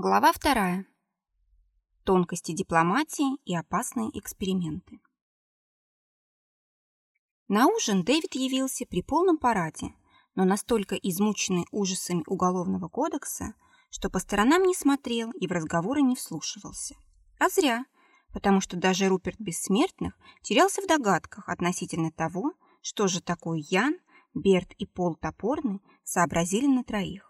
Глава вторая. Тонкости дипломатии и опасные эксперименты. На ужин Дэвид явился при полном параде, но настолько измученный ужасами Уголовного кодекса, что по сторонам не смотрел и в разговоры не вслушивался. А зря, потому что даже Руперт Бессмертных терялся в догадках относительно того, что же такое Ян, Берт и Пол Топорный сообразили на троих.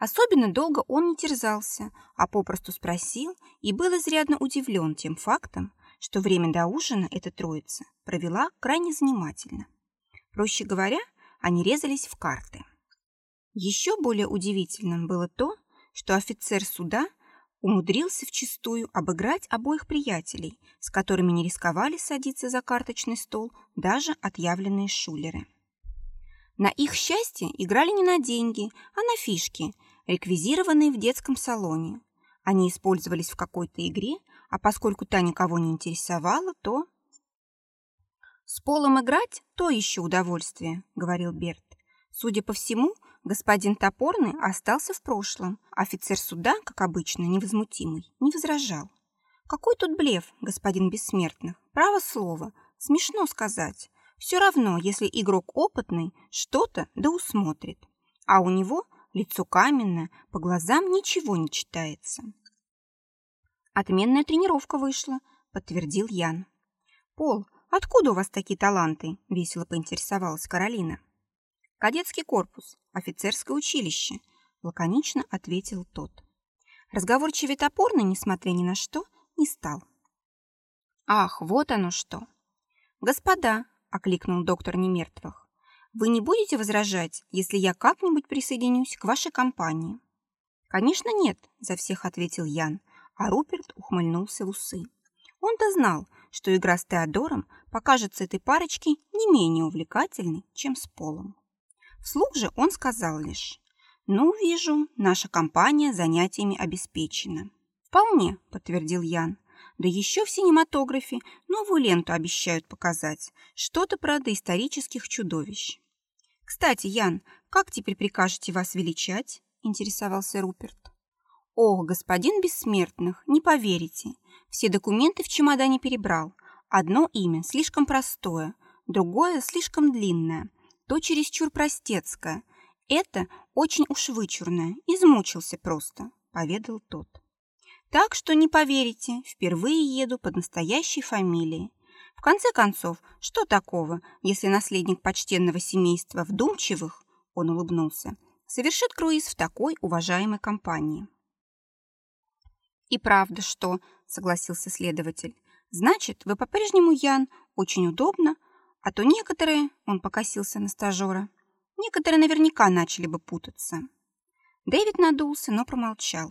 Особенно долго он не терзался, а попросту спросил и был изрядно удивлен тем фактом, что время до ужина эта троица провела крайне занимательно. Проще говоря, они резались в карты. Еще более удивительным было то, что офицер суда умудрился вчистую обыграть обоих приятелей, с которыми не рисковали садиться за карточный стол даже отъявленные шулеры. На их счастье играли не на деньги, а на фишки – реквизированные в детском салоне. Они использовались в какой-то игре, а поскольку та никого не интересовала, то... «С полом играть – то еще удовольствие», – говорил Берт. Судя по всему, господин Топорный остался в прошлом. Офицер суда, как обычно, невозмутимый, не возражал. «Какой тут блеф, господин Бессмертных? Право слово. Смешно сказать. Все равно, если игрок опытный, что-то да усмотрит. А у него – лицо каменное, по глазам ничего не читается. «Отменная тренировка вышла», — подтвердил Ян. «Пол, откуда у вас такие таланты?» — весело поинтересовалась Каролина. «Кадетский корпус, офицерское училище», — лаконично ответил тот. Разговорчивый топорный, несмотря ни на что, не стал. «Ах, вот оно что!» «Господа!» — окликнул доктор Немертвых. Вы не будете возражать, если я как-нибудь присоединюсь к вашей компании? Конечно, нет, за всех ответил Ян, а Руперт ухмыльнулся в усы. Он-то знал, что игра с Теодором покажется этой парочке не менее увлекательной, чем с Полом. Вслух же он сказал лишь, «Ну, вижу, наша компания занятиями обеспечена». «Вполне», — подтвердил Ян. Да еще в синематографе новую ленту обещают показать. Что-то про доисторических чудовищ. «Кстати, Ян, как теперь прикажете вас величать?» – интересовался Руперт. «Ох, господин Бессмертных, не поверите. Все документы в чемодане перебрал. Одно имя слишком простое, другое слишком длинное, то чересчур простецкое. Это очень уж вычурное, измучился просто», – поведал тот. Так что не поверите, впервые еду под настоящей фамилией. В конце концов, что такого, если наследник почтенного семейства вдумчивых, он улыбнулся, совершит круиз в такой уважаемой компании? И правда, что, согласился следователь, значит, вы по-прежнему, Ян, очень удобно, а то некоторые, он покосился на стажера, некоторые наверняка начали бы путаться. Дэвид надулся, но промолчал.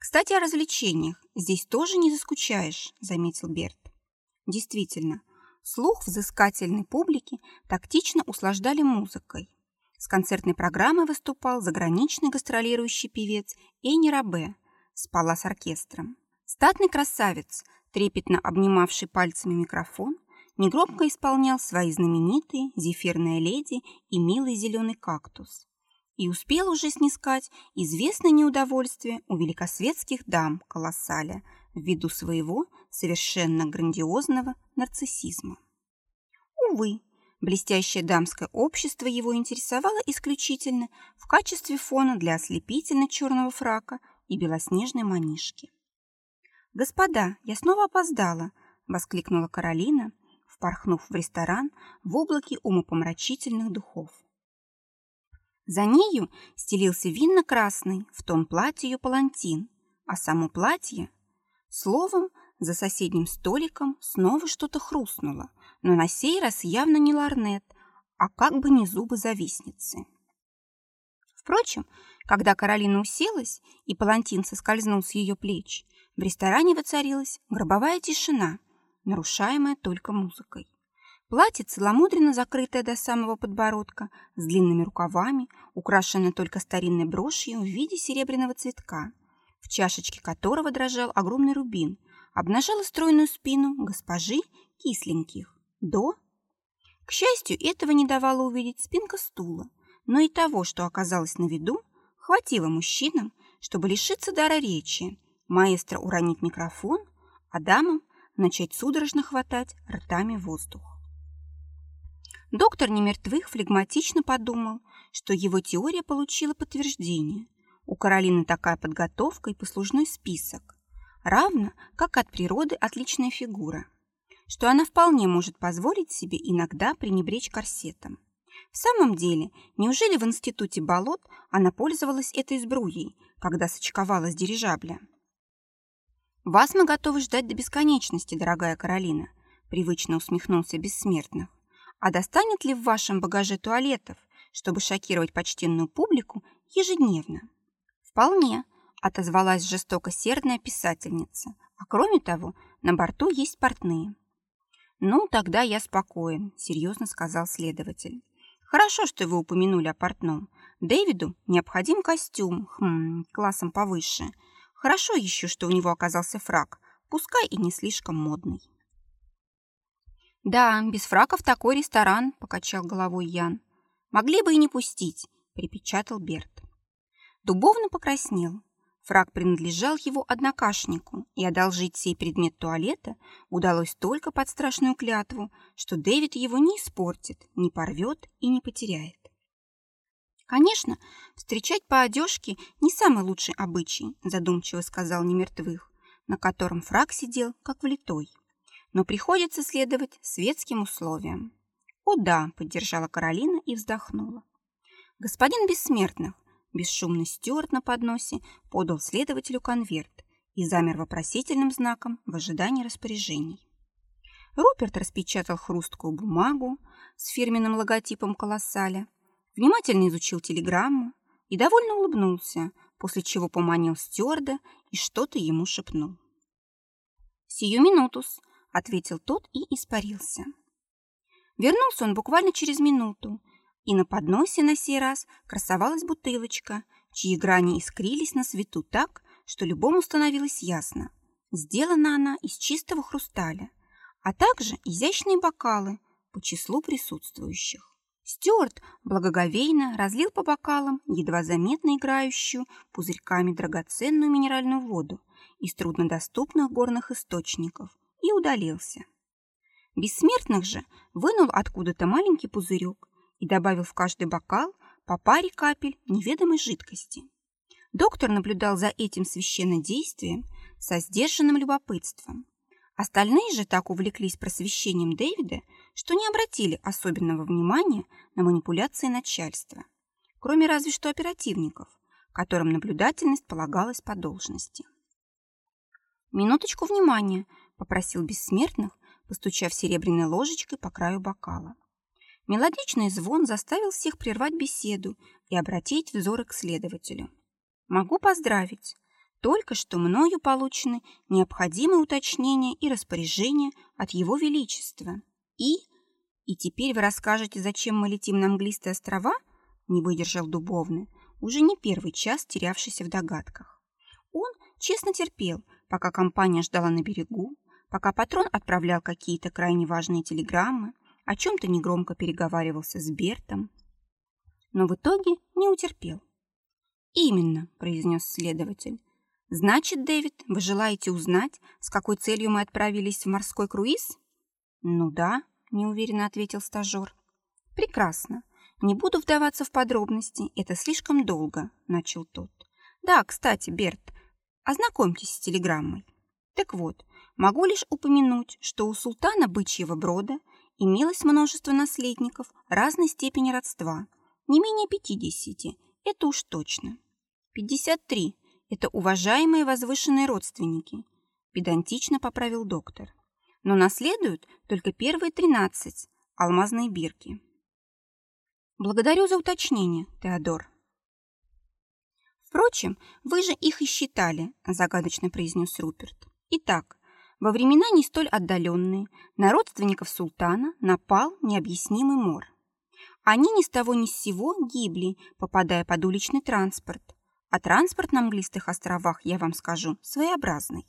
«Кстати, о развлечениях. Здесь тоже не заскучаешь», — заметил Берт. Действительно, слух взыскательной публики тактично услаждали музыкой. С концертной программой выступал заграничный гастролирующий певец Эйни Рабе, спала с оркестром. Статный красавец, трепетно обнимавший пальцами микрофон, негромко исполнял свои знаменитые «Зефирная леди» и «Милый зеленый кактус» и успел уже снискать известное неудовольствие у великосветских дам колоссаля ввиду своего совершенно грандиозного нарциссизма. Увы, блестящее дамское общество его интересовало исключительно в качестве фона для ослепительно-черного фрака и белоснежной манишки. «Господа, я снова опоздала!» — воскликнула Каролина, впорхнув в ресторан в облаке умопомрачительных духов. За нею стелился винно-красный в тон платья ее палантин, а само платье... Словом, за соседним столиком снова что-то хрустнуло, но на сей раз явно не ларнет, а как бы не зубы завистницы. Впрочем, когда Каролина уселась и палантин соскользнул с ее плеч, в ресторане воцарилась гробовая тишина, нарушаемая только музыкой. Платье целомудренно закрытое до самого подбородка, с длинными рукавами, украшенное только старинной брошью в виде серебряного цветка, в чашечке которого дрожал огромный рубин, обнажало стройную спину госпожи Кисленьких. До? К счастью, этого не давало увидеть спинка стула, но и того, что оказалось на виду, хватило мужчинам, чтобы лишиться дара речи, маэстро уронить микрофон, а дамам начать судорожно хватать ртами воздух. Доктор немертвых флегматично подумал, что его теория получила подтверждение. У Каролины такая подготовка и послужной список, равно как от природы отличная фигура, что она вполне может позволить себе иногда пренебречь корсетом. В самом деле, неужели в институте болот она пользовалась этой сбруей, когда сочковала с дирижабля? «Вас мы готовы ждать до бесконечности, дорогая Каролина», привычно усмехнулся бессмертных. «А достанет ли в вашем багаже туалетов, чтобы шокировать почтенную публику ежедневно?» «Вполне», — отозвалась жестокосердная писательница. «А кроме того, на борту есть портные». «Ну, тогда я спокоен», — серьезно сказал следователь. Хорошо, что вы упомянули о портном. Дэвиду необходим костюм, хм, классом повыше. Хорошо еще, что у него оказался фрак, пускай и не слишком модный. «Да, без фраков такой ресторан», — покачал головой Ян. «Могли бы и не пустить», — припечатал Берт. Дубовно покраснел. Фраг принадлежал его однокашнику, и одолжить сей предмет туалета удалось только под страшную клятву, что Дэвид его не испортит, не порвет и не потеряет. «Конечно, встречать по одежке не самый лучший обычай», задумчиво сказал Немертвых, на котором фраг сидел, как влитой. «Но приходится следовать светским условиям». «О да», — поддержала Каролина и вздохнула. «Господин Бессмертных, Бесшумный стюарт на подносе подал следователю конверт и замер вопросительным знаком в ожидании распоряжений. Руперт распечатал хрусткую бумагу с фирменным логотипом колоссаля, внимательно изучил телеграмму и довольно улыбнулся, после чего поманил стюарда и что-то ему шепнул. «Сию минутус», — ответил тот и испарился. Вернулся он буквально через минуту и на подносе на сей раз красовалась бутылочка, чьи грани искрились на свету так, что любому становилось ясно. Сделана она из чистого хрусталя, а также изящные бокалы по числу присутствующих. Стюарт благоговейно разлил по бокалам едва заметно играющую пузырьками драгоценную минеральную воду из труднодоступных горных источников и удалился. Бессмертных же вынул откуда-то маленький пузырек и добавил в каждый бокал по паре капель неведомой жидкости. Доктор наблюдал за этим священнодействием со сдержанным любопытством. Остальные же так увлеклись просвещением Дэвида, что не обратили особенного внимания на манипуляции начальства, кроме разве что оперативников, которым наблюдательность полагалась по должности. «Минуточку внимания», — попросил бессмертных, постучав серебряной ложечкой по краю бокала. Мелодичный звон заставил всех прервать беседу и обратить взоры к следователю. «Могу поздравить. Только что мною получены необходимые уточнения и распоряжения от Его Величества. И... И теперь вы расскажете, зачем мы летим на Английские острова?» не выдержал Дубовный, уже не первый час терявшийся в догадках. Он честно терпел, пока компания ждала на берегу, пока патрон отправлял какие-то крайне важные телеграммы, о чем-то негромко переговаривался с Бертом, но в итоге не утерпел. «Именно», — произнес следователь. «Значит, Дэвид, вы желаете узнать, с какой целью мы отправились в морской круиз?» «Ну да», — неуверенно ответил стажер. «Прекрасно. Не буду вдаваться в подробности, это слишком долго», — начал тот. «Да, кстати, Берт, ознакомьтесь с телеграммой. Так вот, могу лишь упомянуть, что у султана Бычьего Брода имелось множество наследников разной степени родства, не менее 50, это уж точно. 53 – это уважаемые возвышенные родственники, педантично поправил доктор. Но наследуют только первые 13 – алмазные бирки. Благодарю за уточнение, Теодор. Впрочем, вы же их и считали, загадочно произнес Руперт. Итак, во времена не столь отдаленные на родственников султана напал необъяснимый мор. Они ни с того ни с сего гибли, попадая под уличный транспорт. А транспорт на английских островах, я вам скажу, своеобразный.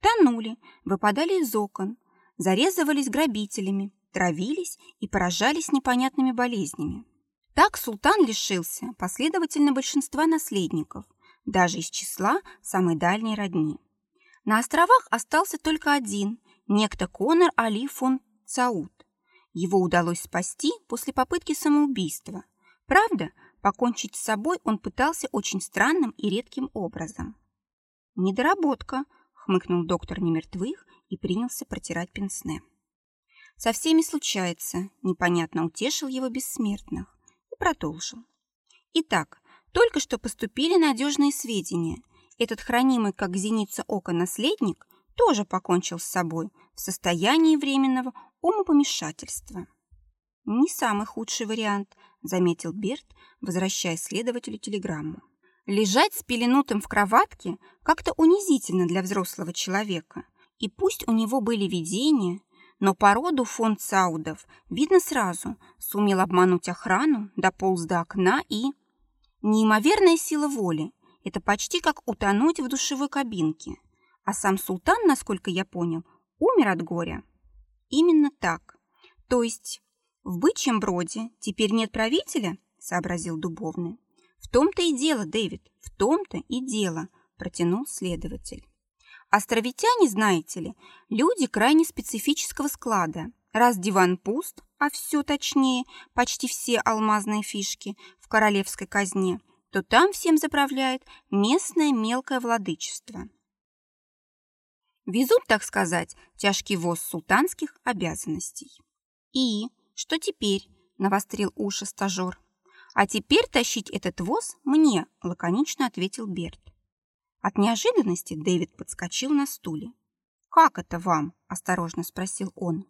Тонули, выпадали из окон, зарезывались грабителями, травились и поражались непонятными болезнями. Так султан лишился последовательно большинства наследников, даже из числа самой дальней родни. На островах остался только один, некто Конор Али фон Цауд. Его удалось спасти после попытки самоубийства. Правда, покончить с собой он пытался очень странным и редким образом. «Недоработка», — хмыкнул доктор немертвых и принялся протирать пенсне. «Со всеми случается», — непонятно утешил его бессмертных и продолжил. «Итак, только что поступили надежные сведения. Этот хранимый, как зеница ока, наследник тоже покончил с собой в состоянии временного умопомешательства. «Не самый худший вариант», — заметил Берт, возвращая следователю телеграмму. «Лежать с пеленутым в кроватке как-то унизительно для взрослого человека. И пусть у него были видения, но породу фон Цаудов видно сразу, сумел обмануть охрану, дополз до окна и... Неимоверная сила воли. Это почти как утонуть в душевой кабинке. А сам султан, насколько я понял, умер от горя. Именно так. То есть в бычьем броде теперь нет правителя, сообразил Дубовный. В том-то и дело, Дэвид, в том-то и дело, протянул следователь. Островитяне, знаете ли, люди крайне специфического склада. Раз диван пуст, а все точнее, почти все алмазные фишки в королевской казне, то там всем заправляет местное мелкое владычество. Везут, так сказать, тяжкий воз султанских обязанностей. «И что теперь?» – навострил уши стажер. «А теперь тащить этот воз мне», – лаконично ответил Берт. От неожиданности Дэвид подскочил на стуле. «Как это вам?» – осторожно спросил он.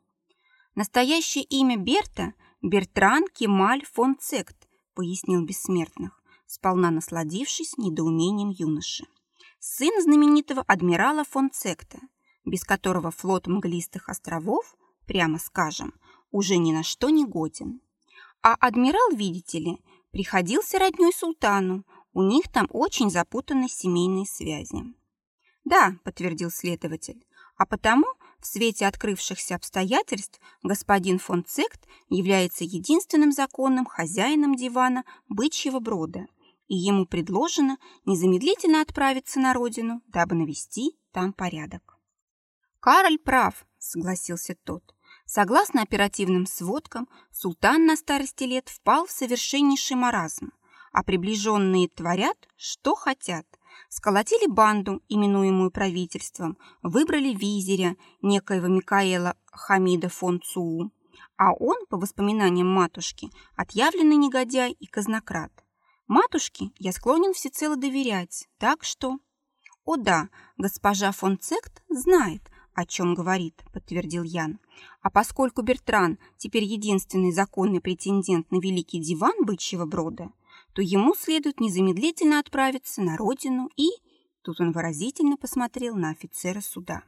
«Настоящее имя Берта – Бертран Кемаль фон Цект», – пояснил бессмертных, сполна насладившись недоумением юноши. Сын знаменитого адмирала фон Цекта, без которого флот мглистых островов, прямо скажем, уже ни на что не годен. А адмирал, видите ли, приходился роднёй султану, у них там очень запутанные семейные связи. «Да», — подтвердил следователь, «а потому в свете открывшихся обстоятельств господин фон Цект является единственным законным хозяином дивана бычьего брода, и ему предложено незамедлительно отправиться на родину, дабы навести там порядок. «Кароль прав», — согласился тот. Согласно оперативным сводкам, султан на старости лет впал в совершеннейший маразм, а приближенные творят, что хотят. Сколотили банду, именуемую правительством, выбрали визиря, некоего Микаэла Хамида фон Цуу, а он, по воспоминаниям матушки, отъявленный негодяй и казнократ. Матушке я склонен всецело доверять, так что... О да, госпожа фон Цект знает, о чем говорит, подтвердил Ян. А поскольку Бертран теперь единственный законный претендент на великий диван бычьего брода, то ему следует незамедлительно отправиться на родину и... Тут он выразительно посмотрел на офицера суда.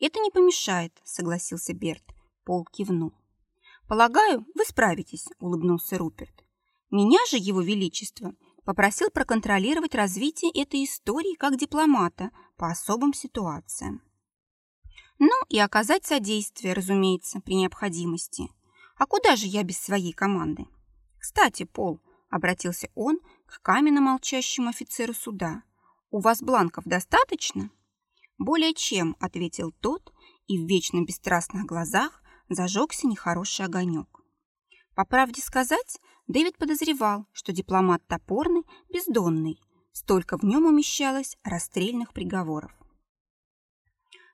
«Это не помешает», — согласился Берт. Пол кивнул. «Полагаю, вы справитесь», — улыбнулся Руперт. «Меня же, его величество, попросил проконтролировать развитие этой истории как дипломата по особым ситуациям. Ну и оказать содействие, разумеется, при необходимости. А куда же я без своей команды? Кстати, Пол, обратился он к каменно молчащему офицеру суда. У вас бланков достаточно? Более чем, ответил тот, и в вечно бесстрастных глазах зажегся нехороший огонек. По правде сказать, Дэвид подозревал, что дипломат топорный, бездонный. Столько в нем умещалось расстрельных приговоров.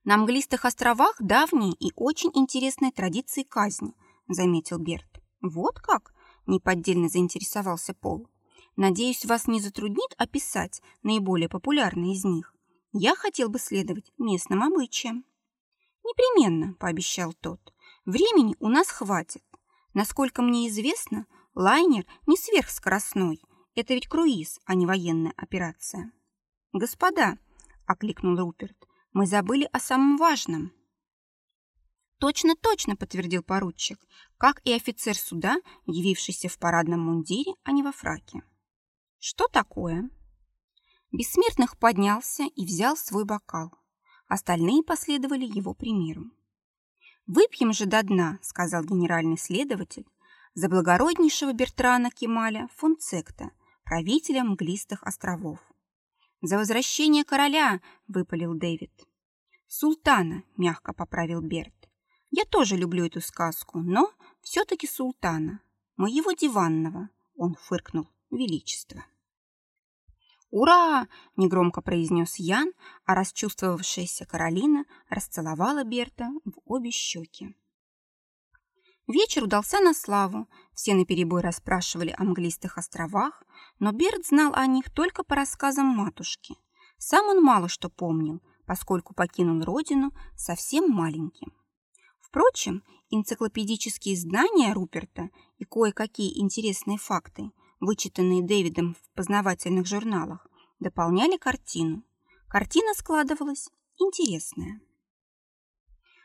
На Мглистых островах давние и очень интересные традиции казни, заметил Берт. Вот как? Неподдельно заинтересовался Пол. Надеюсь, вас не затруднит описать наиболее популярные из них. Я хотел бы следовать местным обычаям. Непременно, пообещал тот. Времени у нас хватит. Насколько мне известно, лайнер не сверхскоростной. Это ведь круиз, а не военная операция. Господа, окликнул Руперт, мы забыли о самом важном. Точно, точно, подтвердил поручик, как и офицер суда, явившийся в парадном мундире, а не во фраке. Что такое? Бессмертных поднялся и взял свой бокал. Остальные последовали его примеру. «Выпьем же до дна», — сказал генеральный следователь, за благороднейшего Бертрана Кемаля фон Цекта, правителя Мглистых островов. «За возвращение короля!» — выпалил Дэвид. «Султана!» — мягко поправил Берт. «Я тоже люблю эту сказку, но все-таки султана, моего диванного!» — он фыркнул. «Величество!» «Ура!» – негромко произнес Ян, а расчувствовавшаяся Каролина расцеловала Берта в обе щеки. Вечер удался на славу. Все наперебой расспрашивали о Мглистых островах, но Берт знал о них только по рассказам матушки. Сам он мало что помнил, поскольку покинул родину совсем маленьким. Впрочем, энциклопедические знания Руперта и кое-какие интересные факты – вычитанные Дэвидом в познавательных журналах, дополняли картину. Картина складывалась интересная.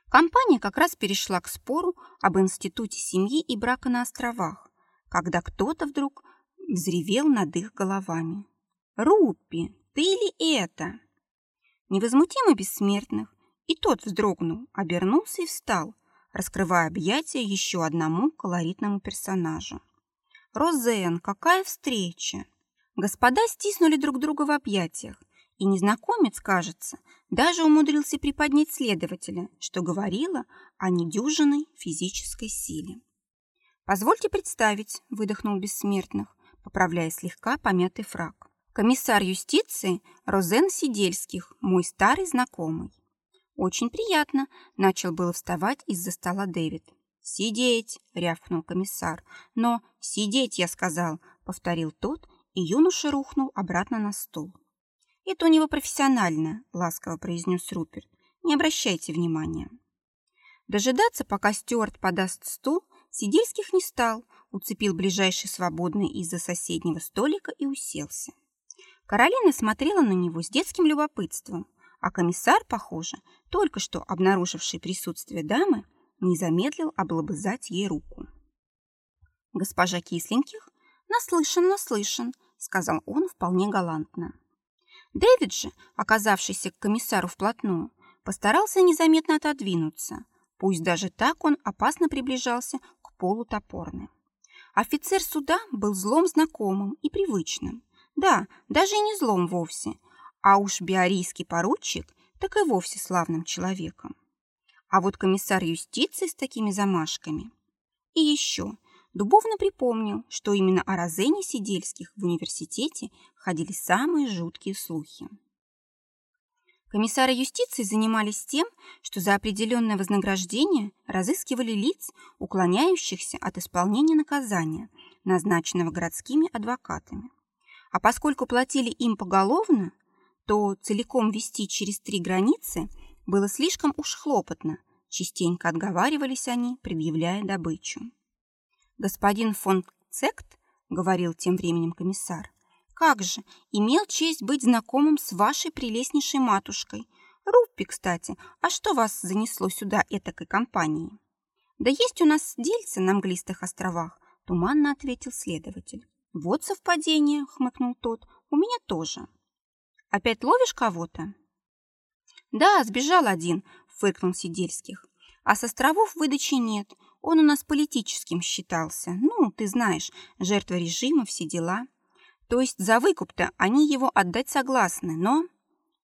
Компания как раз перешла к спору об институте семьи и брака на островах, когда кто-то вдруг взревел над их головами. «Руппи, ты ли это?» Невозмутимо бессмертных, и тот вздрогнул, обернулся и встал, раскрывая объятия еще одному колоритному персонажу. Розен, какая встреча! Господа стиснули друг друга в объятиях, и незнакомец, кажется, даже умудрился приподнять следователя, что говорило о недюжинной физической силе. «Позвольте представить», — выдохнул Бессмертных, поправляя слегка помятый фраг. «Комиссар юстиции Розен Сидельских, мой старый знакомый». «Очень приятно», — начал было вставать из-за стола Дэвид. «Сидеть!» — рявкнул комиссар. «Но сидеть, я сказал!» — повторил тот, и юноша рухнул обратно на стул. «Это у него профессионально», — ласково произнес Руперт. «Не обращайте внимания». Дожидаться, пока Стюарт подаст стул, Сидельских не стал, уцепил ближайший свободный из-за соседнего столика и уселся. Каролина смотрела на него с детским любопытством, а комиссар, похоже, только что обнаруживший присутствие дамы, не замедлил облобызать ей руку. «Госпожа Кисленьких? Наслышан, наслышан», — сказал он вполне галантно. Дэвид же, оказавшийся к комиссару вплотную, постарался незаметно отодвинуться, пусть даже так он опасно приближался к полу топорны. Офицер суда был злом знакомым и привычным. Да, даже и не злом вовсе, а уж биорийский поручик так и вовсе славным человеком. А вот комиссар юстиции с такими замашками. И еще Дубовно припомнил, что именно о Розене Сидельских в университете ходили самые жуткие слухи. Комиссары юстиции занимались тем, что за определенное вознаграждение разыскивали лиц, уклоняющихся от исполнения наказания, назначенного городскими адвокатами. А поскольку платили им поголовно, то целиком вести через три границы было слишком уж хлопотно, частенько отговаривались они, предъявляя добычу. «Господин фон Цект», — говорил тем временем комиссар, «как же, имел честь быть знакомым с вашей прелестнейшей матушкой. Руппи, кстати, а что вас занесло сюда этакой компанией?» «Да есть у нас дельцы на Английских островах», — туманно ответил следователь. «Вот совпадение», — хмыкнул тот, — «у меня тоже». «Опять ловишь кого-то?» «Да, сбежал один», фыркнул Сидельских. А с островов выдачи нет. Он у нас политическим считался. Ну, ты знаешь, жертва режима, все дела. То есть за выкуп-то они его отдать согласны, но...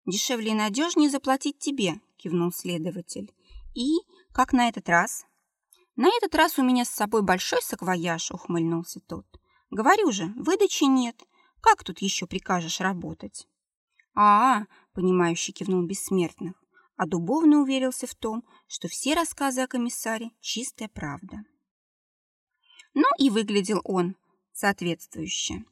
Дешевле и надежнее заплатить тебе, кивнул следователь. И как на этот раз? На этот раз у меня с собой большой саквояж, ухмыльнулся тот. Говорю же, выдачи нет. Как тут еще прикажешь работать? А, -а, -а понимающе кивнул бессмертных а Дубовный уверился в том, что все рассказы о комиссаре – чистая правда. Ну и выглядел он соответствующе.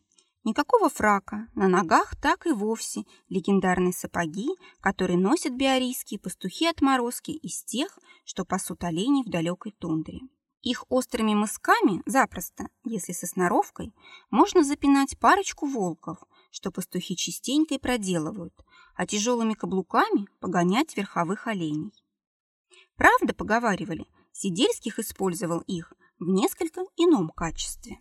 Никакого фрака, на ногах так и вовсе легендарные сапоги, которые носят биорийские пастухи-отморозки из тех, что пасут оленей в далекой тундре. Их острыми мысками запросто, если со сноровкой, можно запинать парочку волков, что пастухи частенько и проделывают, а тяжелыми каблуками погонять верховых оленей. Правда, поговаривали, Сидельских использовал их в несколько ином качестве.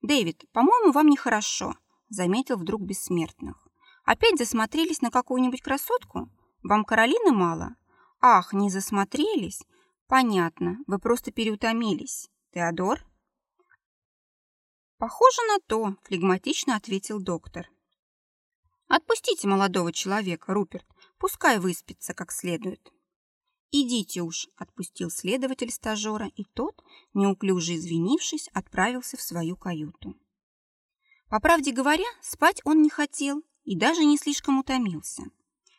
«Дэвид, по-моему, вам нехорошо», — заметил вдруг бессмертных. «Опять засмотрелись на какую-нибудь красотку? Вам Каролины мало? Ах, не засмотрелись? Понятно, вы просто переутомились. Теодор?» «Похоже на то», — флегматично ответил доктор. Отпустите молодого человека, Руперт, пускай выспится как следует. «Идите уж», — отпустил следователь стажера, и тот, неуклюже извинившись, отправился в свою каюту. По правде говоря, спать он не хотел и даже не слишком утомился.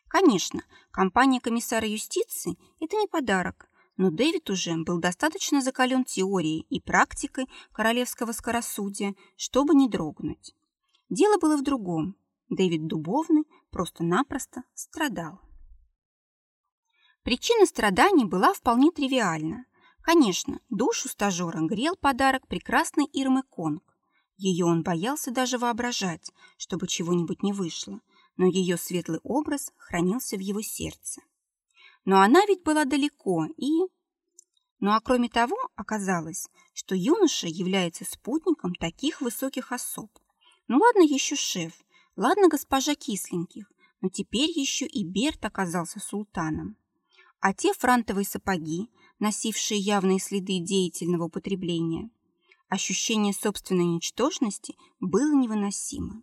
Конечно, компания комиссара юстиции – это не подарок, но Дэвид уже был достаточно закален теорией и практикой королевского скоросудия, чтобы не дрогнуть. Дело было в другом. Дэвид Дубовный просто-напросто страдал. Причина страданий была вполне тривиальна. Конечно, душу стажера грел подарок прекрасной Ирмы Конг. Ее он боялся даже воображать, чтобы чего-нибудь не вышло, но ее светлый образ хранился в его сердце. Но она ведь была далеко и... Ну а кроме того, оказалось, что юноша является спутником таких высоких особ. Ну ладно еще шеф, ладно госпожа Кисленьких, но теперь еще и Берт оказался султаном а те франтовые сапоги, носившие явные следы деятельного употребления. Ощущение собственной ничтожности было невыносимо.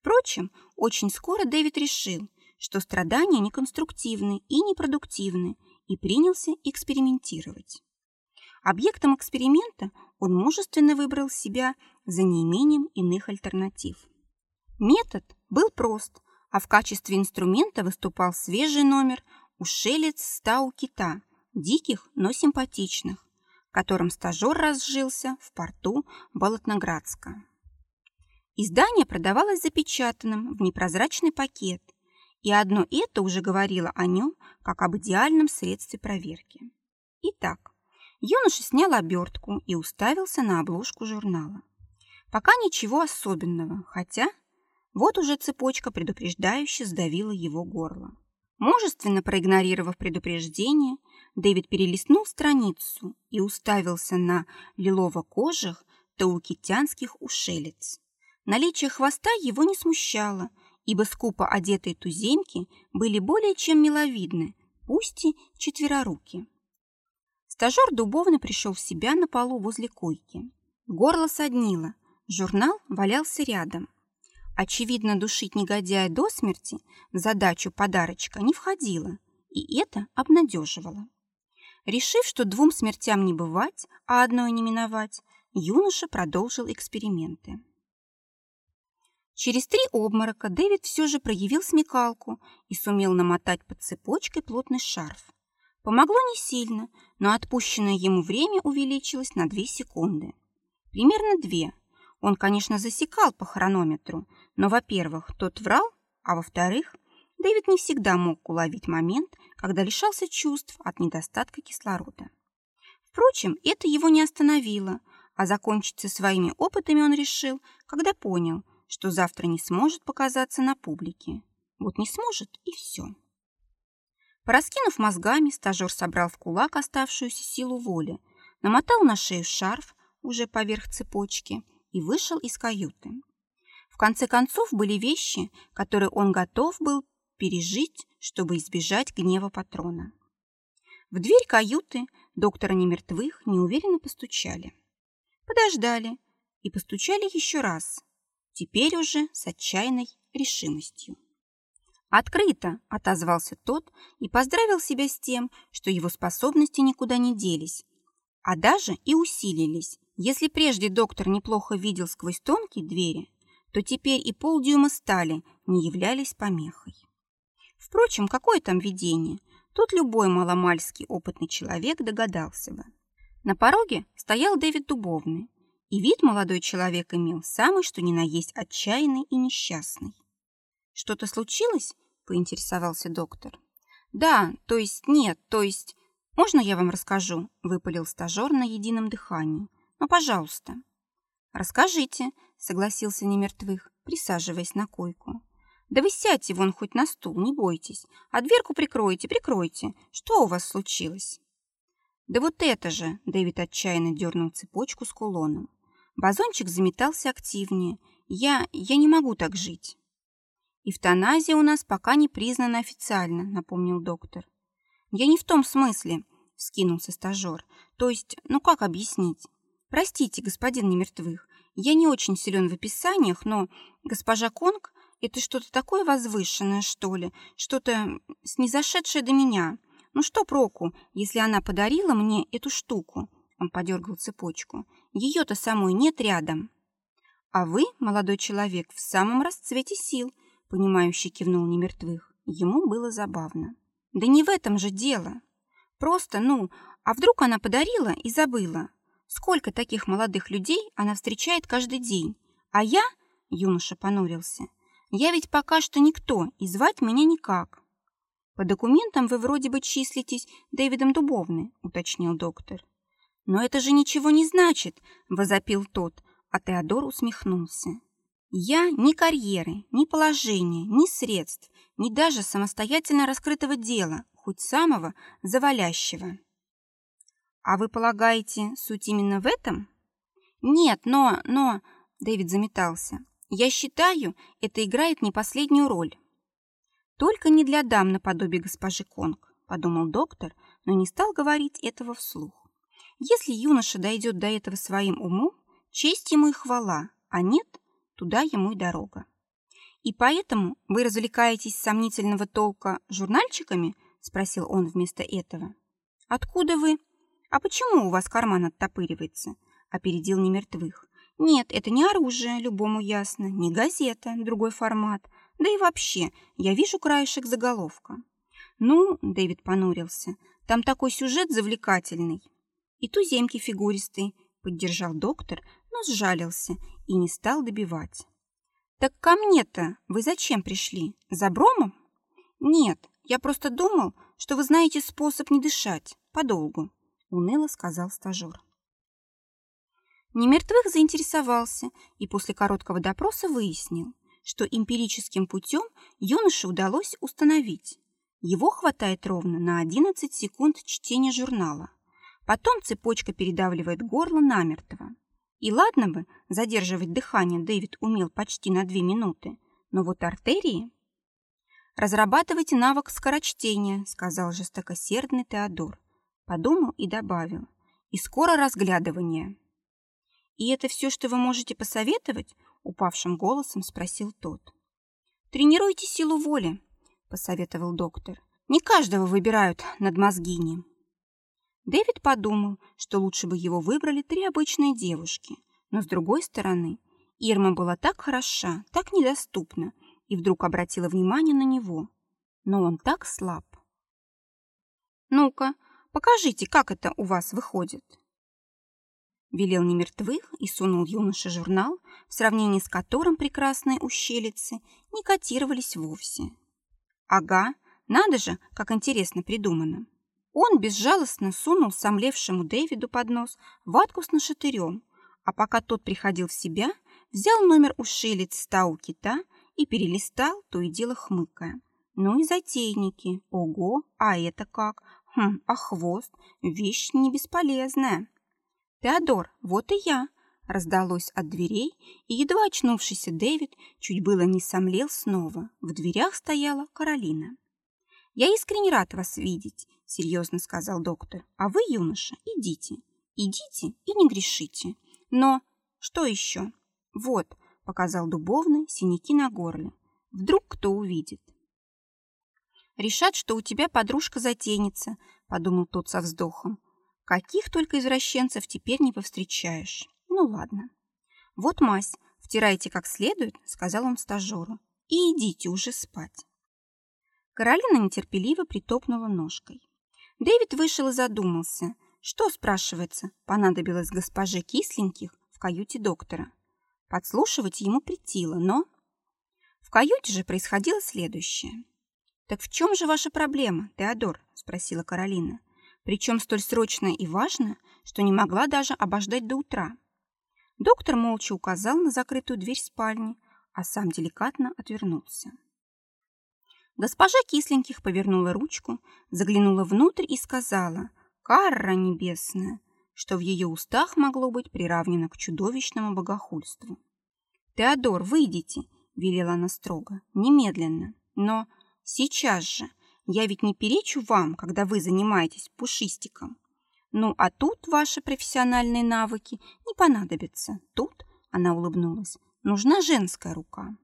Впрочем, очень скоро Дэвид решил, что страдания неконструктивны и непродуктивны, и принялся экспериментировать. Объектом эксперимента он мужественно выбрал себя за неимением иных альтернатив. Метод был прост, а в качестве инструмента выступал свежий номер ушелец стау кита, диких, но симпатичных, которым стажер разжился в порту Болотноградска. Издание продавалось запечатанным в непрозрачный пакет, и одно это уже говорило о нем как об идеальном средстве проверки. Итак, юноша снял обертку и уставился на обложку журнала. Пока ничего особенного, хотя вот уже цепочка предупреждающе сдавила его горло. Мужественно проигнорировав предупреждение, Дэвид перелистнул страницу и уставился на лилово-кожих таукитянских ушелец. Наличие хвоста его не смущало, ибо скупо одетые туземки были более чем миловидны, пусть и четвероруки. Стажер дубовно пришел в себя на полу возле койки. Горло соднило, журнал валялся рядом. Очевидно, душить негодяя до смерти в задачу подарочка не входило, и это обнадеживало. Решив, что двум смертям не бывать, а одной не миновать, юноша продолжил эксперименты. Через три обморока Дэвид все же проявил смекалку и сумел намотать под цепочкой плотный шарф. Помогло не сильно, но отпущенное ему время увеличилось на две секунды. Примерно две. Он, конечно, засекал по хронометру, но, во-первых, тот врал, а во-вторых, Дэвид не всегда мог уловить момент, когда лишался чувств от недостатка кислорода. Впрочем, это его не остановило, а закончить со своими опытами он решил, когда понял, что завтра не сможет показаться на публике. Вот не сможет, и все. Пораскинув мозгами, стажер собрал в кулак оставшуюся силу воли, намотал на шею шарф, уже поверх цепочки, и вышел из каюты. В конце концов, были вещи, которые он готов был пережить, чтобы избежать гнева патрона. В дверь каюты доктора немертвых неуверенно постучали. Подождали и постучали еще раз, теперь уже с отчаянной решимостью. «Открыто!» – отозвался тот и поздравил себя с тем, что его способности никуда не делись, а даже и усилились. Если прежде доктор неплохо видел сквозь тонкие двери, то теперь и полдюйма стали не являлись помехой. Впрочем, какое там видение? Тут любой маломальский опытный человек догадался бы. На пороге стоял Дэвид Дубовный, и вид молодой человек имел самый что ни на есть отчаянный и несчастный. «Что-то случилось?» – поинтересовался доктор. «Да, то есть нет, то есть...» «Можно я вам расскажу?» – выпалил стажер на едином дыхании. «Ну, пожалуйста». «Расскажите», согласился немертвых, присаживаясь на койку. «Да вы сядьте вон хоть на стул, не бойтесь, а дверку прикройте, прикройте. Что у вас случилось?» «Да вот это же!» — Дэвид отчаянно дернул цепочку с кулоном. Базончик заметался активнее. «Я... я не могу так жить». «Эвтаназия у нас пока не признана официально», — напомнил доктор. «Я не в том смысле», — вскинулся стажер. «То есть, ну как объяснить? Простите, господин Немертвых, я не очень силен в описаниях, но госпожа Конг – Это что-то такое возвышенное, что ли? Что-то снизошедшее до меня. Ну что проку, если она подарила мне эту штуку? Он подергал цепочку. Ее-то самой нет рядом. А вы, молодой человек, в самом расцвете сил, понимающий кивнул немертвых. Ему было забавно. Да не в этом же дело. Просто, ну, а вдруг она подарила и забыла? Сколько таких молодых людей она встречает каждый день? А я, юноша понурился, я ведь пока что никто, и звать меня никак. По документам вы вроде бы числитесь Дэвидом Дубовны, уточнил доктор. Но это же ничего не значит, возопил тот, а Теодор усмехнулся. Я ни карьеры, ни положения, ни средств, ни даже самостоятельно раскрытого дела, хоть самого завалящего. А вы полагаете, суть именно в этом? Нет, но, но... Дэвид заметался. Я считаю, это играет не последнюю роль. Только не для дам наподобие госпожи Конг, подумал доктор, но не стал говорить этого вслух. Если юноша дойдет до этого своим умом, честь ему и хвала, а нет, туда ему и дорога. И поэтому вы развлекаетесь сомнительного толка журнальчиками? спросил он вместо этого. Откуда вы? А почему у вас карман оттопыривается? опередил немертвых. Нет, это не оружие, любому ясно, не газета, другой формат. Да и вообще, я вижу краешек заголовка. Ну, Дэвид понурился, там такой сюжет завлекательный. И туземки фигуристые, поддержал доктор, но сжалился и не стал добивать. Так ко мне-то вы зачем пришли? За бромом? Нет, я просто думал, что вы знаете способ не дышать подолгу, уныло сказал стажер. Немертвых заинтересовался и после короткого допроса выяснил, что эмпирическим путем юноше удалось установить. Его хватает ровно на 11 секунд чтения журнала. Потом цепочка передавливает горло намертво. И ладно бы задерживать дыхание Дэвид умел почти на две минуты, но вот артерии... «Разрабатывайте навык скорочтения», — сказал жестокосердный Теодор. Подумал и добавил. «И скоро разглядывание». «И это все, что вы можете посоветовать?» — упавшим голосом спросил тот. «Тренируйте силу воли», — посоветовал доктор. «Не каждого выбирают над мозгини». Дэвид подумал, что лучше бы его выбрали три обычные девушки. Но, с другой стороны, Ирма была так хороша, так недоступна, и вдруг обратила внимание на него. Но он так слаб. «Ну-ка, покажите, как это у вас выходит», велел немертвых и сунул юноше журнал, в сравнении с которым прекрасные ущелицы не котировались вовсе. Ага, надо же, как интересно придумано. Он безжалостно сунул сомлевшему Дэвиду под нос ватку с нашатырем, а пока тот приходил в себя, взял номер ущелиц ста у кита и перелистал, то и дело хмыкая. Ну и затейники. Ого, а это как? Хм, а хвост? Вещь не бесполезная. «Теодор, вот и я!» раздалось от дверей, и едва очнувшийся Дэвид чуть было не сомлел снова. В дверях стояла Каролина. «Я искренне рад вас видеть», — серьезно сказал доктор. «А вы, юноша, идите. Идите и не грешите. Но что еще?» «Вот», — показал дубовный синяки на горле. «Вдруг кто увидит?» «Решат, что у тебя подружка-затейница», — подумал тот со вздохом. Каких только извращенцев теперь не повстречаешь. Ну ладно. Вот мазь, втирайте как следует, сказал он стажеру, и идите уже спать. Каролина нетерпеливо притопнула ножкой. Дэвид вышел и задумался, что, спрашивается, понадобилось госпоже Кисленьких в каюте доктора. Подслушивать ему притило, но... В каюте же происходило следующее. «Так в чем же ваша проблема, Теодор?» – спросила Каролина причем столь срочно и важно, что не могла даже обождать до утра. Доктор молча указал на закрытую дверь спальни, а сам деликатно отвернулся. Госпожа Кисленьких повернула ручку, заглянула внутрь и сказала «Карра небесная», что в ее устах могло быть приравнено к чудовищному богохульству. «Теодор, выйдите!» – велела она строго, немедленно, но сейчас же – я ведь не перечу вам, когда вы занимаетесь пушистиком. Ну, а тут ваши профессиональные навыки не понадобятся. Тут, она улыбнулась, нужна женская рука.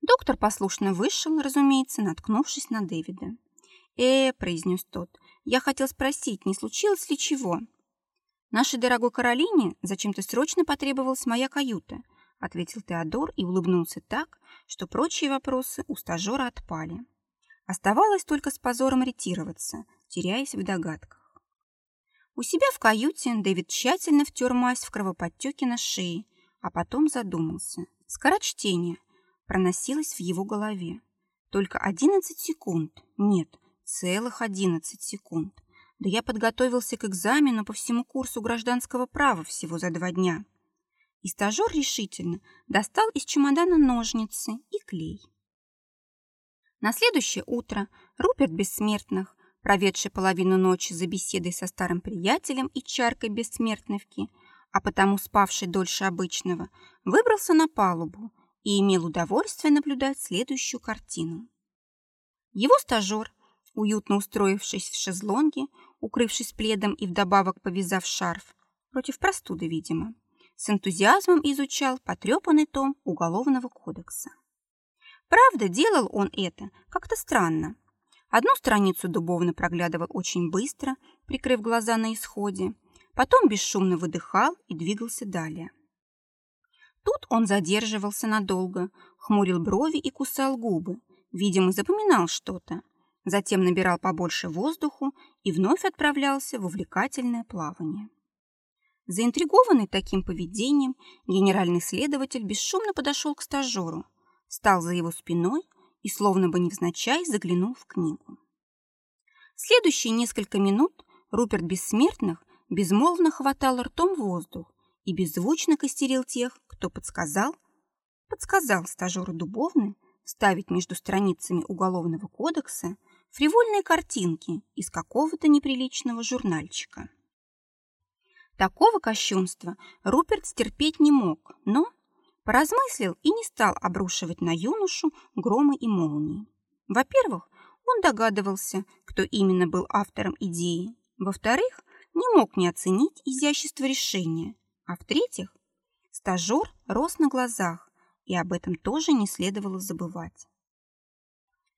Доктор послушно вышел, разумеется, наткнувшись на Дэвида. «Э, — произнес тот, — я хотел спросить, не случилось ли чего?» «Нашей дорогой Каролине зачем-то срочно потребовалась моя каюта», — ответил Теодор и улыбнулся так, что прочие вопросы у стажера отпали. Оставалось только с позором ретироваться, теряясь в догадках. У себя в каюте Дэвид тщательно втер мазь в кровоподтеке на шее, а потом задумался. Скорочтение проносилось в его голове. Только 11 секунд, нет, целых 11 секунд. Да я подготовился к экзамену по всему курсу гражданского права всего за два дня. И стажер решительно достал из чемодана ножницы и клей. На следующее утро Руперт Бессмертных, проведший половину ночи за беседой со старым приятелем и чаркой бессмертновки, а потому спавший дольше обычного, выбрался на палубу и имел удовольствие наблюдать следующую картину. Его стажер, уютно устроившись в шезлонге, укрывшись пледом и вдобавок повязав шарф, против простуды, видимо, с энтузиазмом изучал потрепанный том Уголовного кодекса. Правда, делал он это как-то странно. Одну страницу дубовно проглядывал очень быстро, прикрыв глаза на исходе, потом бесшумно выдыхал и двигался далее. Тут он задерживался надолго, хмурил брови и кусал губы, видимо, запоминал что-то, затем набирал побольше воздуху и вновь отправлялся в увлекательное плавание. Заинтригованный таким поведением, генеральный следователь бесшумно подошел к стажеру – встал за его спиной и, словно бы невзначай, заглянул в книгу. Следующие несколько минут Руперт Бессмертных безмолвно хватал ртом воздух и беззвучно костерил тех, кто подсказал, подсказал стажеру Дубовны ставить между страницами Уголовного кодекса фривольные картинки из какого-то неприличного журнальчика. Такого кощунства Руперт стерпеть не мог, но Поразмыслил и не стал обрушивать на юношу громы и молнии. Во-первых, он догадывался, кто именно был автором идеи. Во-вторых, не мог не оценить изящество решения. А в-третьих, стажер рос на глазах, и об этом тоже не следовало забывать.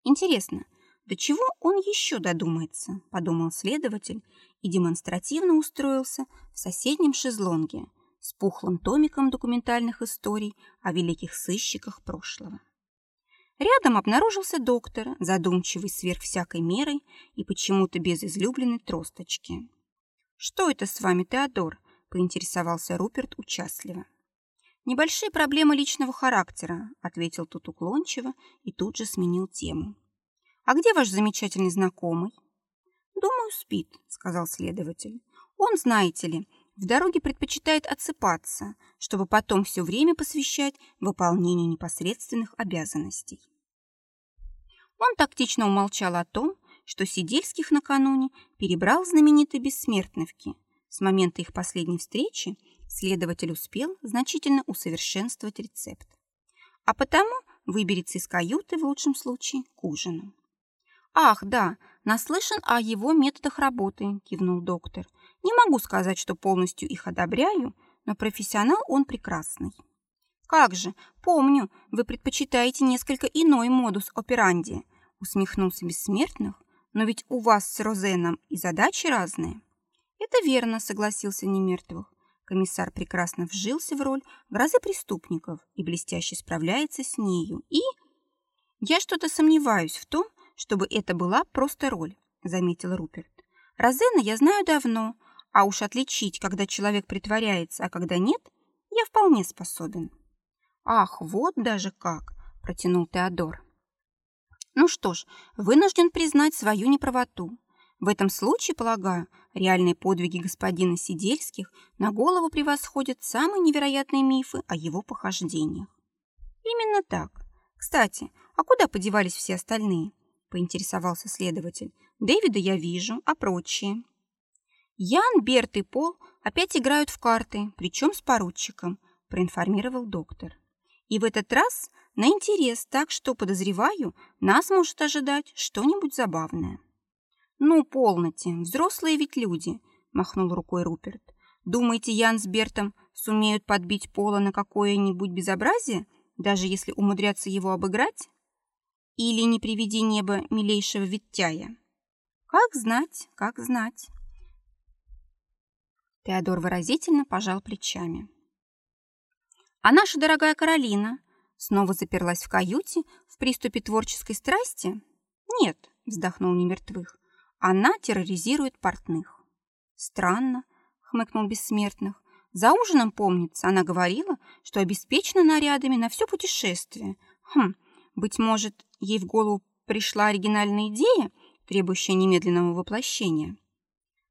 Интересно, до чего он еще додумается, подумал следователь и демонстративно устроился в соседнем шезлонге – с пухлым томиком документальных историй о великих сыщиках прошлого. Рядом обнаружился доктор, задумчивый сверх всякой меры и почему-то без излюбленной тросточки. «Что это с вами, Теодор?» – поинтересовался Руперт участливо. «Небольшие проблемы личного характера», – ответил тот уклончиво и тут же сменил тему. «А где ваш замечательный знакомый?» «Думаю, спит», – сказал следователь. «Он, знаете ли, в дороге предпочитает отсыпаться, чтобы потом все время посвящать выполнению непосредственных обязанностей. Он тактично умолчал о том, что Сидельских накануне перебрал знаменитые бессмертновки. С момента их последней встречи следователь успел значительно усовершенствовать рецепт. А потому выберется из каюты в лучшем случае к ужину. «Ах, да, наслышан о его методах работы», – кивнул доктор – не могу сказать, что полностью их одобряю, но профессионал он прекрасный. «Как же, помню, вы предпочитаете несколько иной модус операнди», усмехнулся Бессмертных, «но ведь у вас с Розеном и задачи разные». «Это верно», согласился Немертвых. Комиссар прекрасно вжился в роль грозы преступников и блестяще справляется с нею. И я что-то сомневаюсь в том, чтобы это была просто роль, заметил Руперт. Розена я знаю давно, а уж отличить, когда человек притворяется, а когда нет, я вполне способен. Ах, вот даже как, протянул Теодор. Ну что ж, вынужден признать свою неправоту. В этом случае, полагаю, реальные подвиги господина Сидельских на голову превосходят самые невероятные мифы о его похождениях. Именно так. Кстати, а куда подевались все остальные? Поинтересовался следователь. Дэвида я вижу, а прочие? Ян, Берт и Пол опять играют в карты, причем с поручиком, проинформировал доктор. И в этот раз на интерес, так что, подозреваю, нас может ожидать что-нибудь забавное. Ну, полноте, взрослые ведь люди, махнул рукой Руперт. Думаете, Ян с Бертом сумеют подбить Пола на какое-нибудь безобразие? даже если умудряться его обыграть? Или не приведи небо милейшего Виттяя? Как знать, как знать. Теодор выразительно пожал плечами. А наша дорогая Каролина снова заперлась в каюте в приступе творческой страсти? Нет, вздохнул немертвых. Она терроризирует портных. Странно, хмыкнул бессмертных. За ужином, помнится, она говорила, что обеспечена нарядами на все путешествие. Хм, быть может, ей в голову пришла оригинальная идея, требующая немедленного воплощения.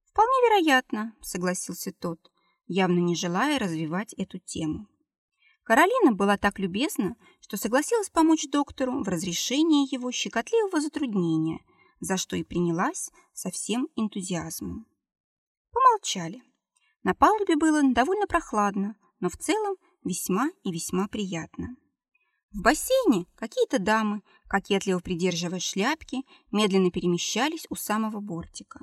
«Вполне вероятно», — согласился тот, явно не желая развивать эту тему. Каролина была так любезна, что согласилась помочь доктору в разрешении его щекотливого затруднения, за что и принялась со всем энтузиазмом. Помолчали. На палубе было довольно прохладно, но в целом весьма и весьма приятно. В бассейне какие-то дамы, кокетливо придерживая шляпки, медленно перемещались у самого бортика.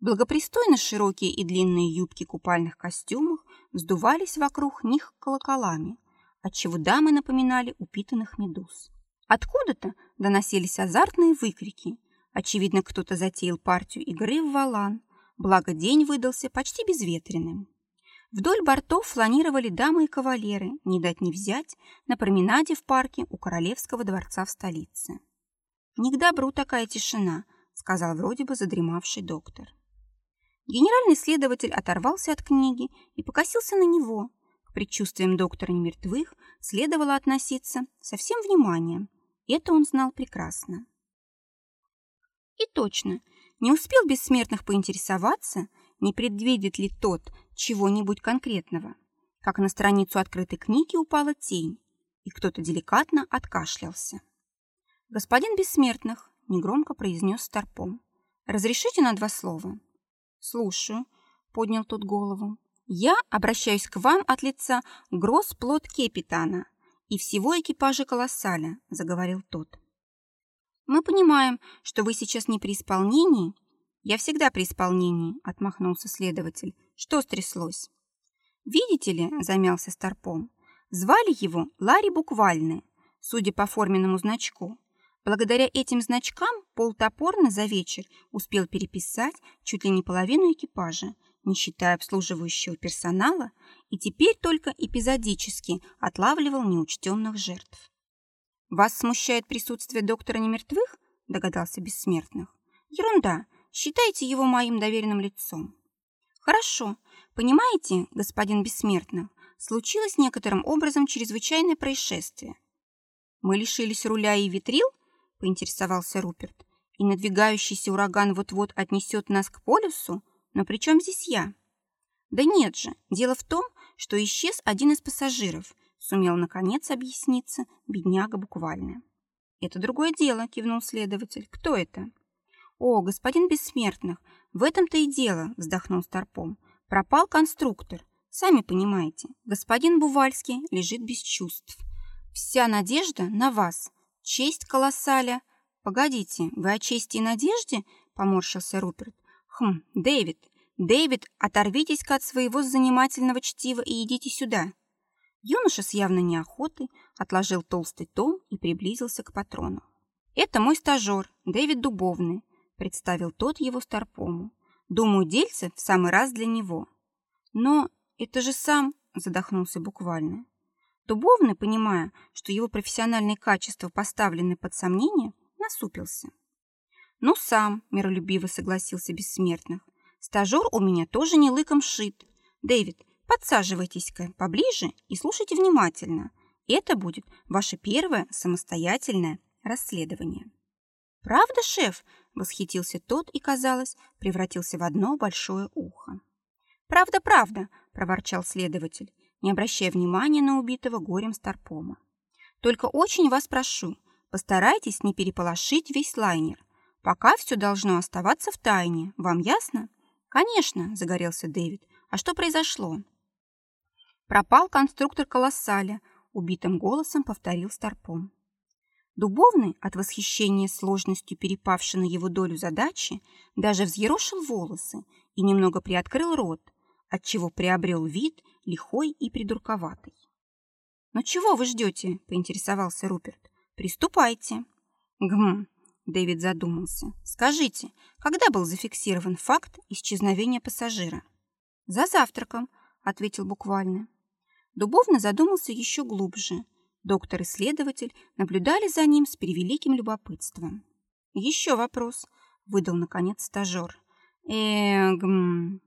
Благопристойно широкие и длинные юбки купальных костюмов вздувались вокруг них колоколами, отчего дамы напоминали упитанных медуз. Откуда-то доносились азартные выкрики. Очевидно, кто-то затеял партию игры в валан, благо день выдался почти безветренным. Вдоль бортов фланировали дамы и кавалеры, не дать не взять, на променаде в парке у Королевского дворца в столице. «Не к добру такая тишина», — сказал вроде бы задремавший доктор. Генеральный следователь оторвался от книги и покосился на него. К предчувствиям доктора немертвых следовало относиться со всем вниманием. Это он знал прекрасно. И точно, не успел бессмертных поинтересоваться, не предвидит ли тот чего-нибудь конкретного, как на страницу открытой книги упала тень, и кто-то деликатно откашлялся. «Господин Бессмертных», — негромко произнес Старпом, — «разрешите на два слова?» «Слушаю», — поднял тот голову. «Я обращаюсь к вам от лица Гроссплот Кепитана и всего экипажа Колоссаля», — заговорил тот. «Мы понимаем, что вы сейчас не при исполнении». «Я всегда при исполнении», — отмахнулся следователь. «Что стряслось?» «Видите ли», — замялся Старпом, — «звали его Ларри Буквальный, судя по форменному значку. Благодаря этим значкам Пол Топорно за вечер успел переписать чуть ли не половину экипажа, не считая обслуживающего персонала, и теперь только эпизодически отлавливал неучтенных жертв. «Вас смущает присутствие доктора немертвых?» – догадался Бессмертных. «Ерунда. Считайте его моим доверенным лицом». «Хорошо. Понимаете, господин Бессмертных, случилось некоторым образом чрезвычайное происшествие. Мы лишились руля и витрил – поинтересовался Руперт. «И надвигающийся ураган вот-вот отнесет нас к полюсу? Но при чем здесь я?» «Да нет же, дело в том, что исчез один из пассажиров», сумел, наконец, объясниться бедняга буквально. «Это другое дело», — кивнул следователь. «Кто это?» «О, господин Бессмертных, в этом-то и дело», — вздохнул Старпом. «Пропал конструктор. Сами понимаете, господин Бувальский лежит без чувств. Вся надежда на вас. Честь колоссаля. Погодите, вы о чести и надежде? Поморщился Руперт. Хм, Дэвид, Дэвид, оторвитесь-ка от своего занимательного чтива и идите сюда. Юноша с явной неохотой отложил толстый том и приблизился к патрону. «Это мой стажер, Дэвид Дубовный», — представил тот его старпому. «Думаю, дельце в самый раз для него». «Но это же сам...» — задохнулся буквально. Дубовный, понимая, что его профессиональные качества поставлены под сомнение, насупился. «Ну, сам», — миролюбиво согласился Бессмертных. «Стажер у меня тоже не лыком шит. Дэвид, подсаживайтесь-ка поближе и слушайте внимательно. Это будет ваше первое самостоятельное расследование». «Правда, шеф?» — восхитился тот и, казалось, превратился в одно большое ухо. «Правда, правда», — проворчал следователь не обращая внимания на убитого горем Старпома. «Только очень вас прошу, постарайтесь не переполошить весь лайнер. Пока все должно оставаться в тайне. Вам ясно?» «Конечно», — загорелся Дэвид. «А что произошло?» «Пропал конструктор колоссаля», — убитым голосом повторил Старпом. Дубовный, от восхищения сложностью перепавшей на его долю задачи, даже взъерошил волосы и немного приоткрыл рот, отчего приобрел вид лихой и придурковатый. «Ну чего вы ждете?» – поинтересовался Руперт. «Приступайте». «Гм», – Дэвид задумался. «Скажите, когда был зафиксирован факт исчезновения пассажира?» «За завтраком», – ответил буквально. Дубовно задумался еще глубже. Доктор и следователь наблюдали за ним с превеликим любопытством. «Еще вопрос», — выдал, наконец, стажер. «Эгм...»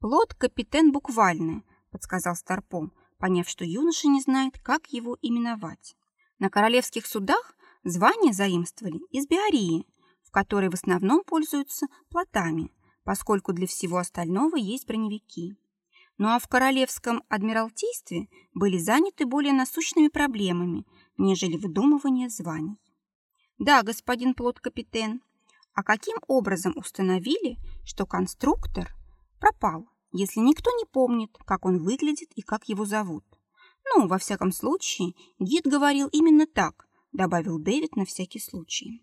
«Плод капитен буквально», — подсказал Старпом, поняв, что юноша не знает, как его именовать. На королевских судах звания заимствовали из биории, в которой в основном пользуются плотами, поскольку для всего остального есть броневики. Ну а в королевском адмиралтействе были заняты более насущными проблемами, нежели выдумывание званий. Да, господин плот-капитен, а каким образом установили, что конструктор пропал, если никто не помнит, как он выглядит и как его зовут? Ну, во всяком случае, гид говорил именно так, добавил Дэвид на всякий случай.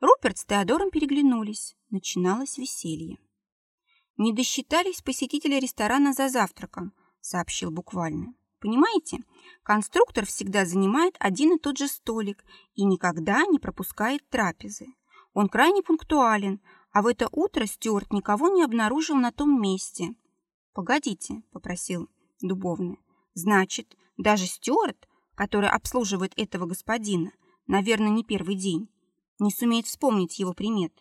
Руперт с Теодором переглянулись. Начиналось веселье. «Не досчитались посетители ресторана за завтраком», — сообщил буквально. «Понимаете, конструктор всегда занимает один и тот же столик и никогда не пропускает трапезы. Он крайне пунктуален, а в это утро Стюарт никого не обнаружил на том месте». «Погодите», — попросил Дубовный. «Значит, даже Стюарт, который обслуживает этого господина, наверное, не первый день, не сумеет вспомнить его примет?»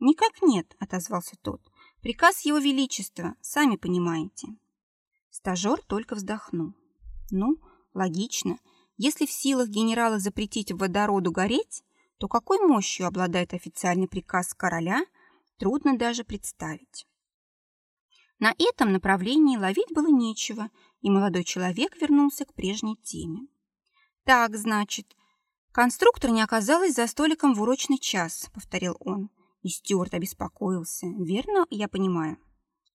«Никак нет», — отозвался тот. Приказ Его Величества, сами понимаете. Стажер только вздохнул. Ну, логично. Если в силах генерала запретить водороду гореть, то какой мощью обладает официальный приказ короля, трудно даже представить. На этом направлении ловить было нечего, и молодой человек вернулся к прежней теме. «Так, значит, конструктор не оказалась за столиком в урочный час», — повторил он. И Стюарт обеспокоился. Верно я понимаю?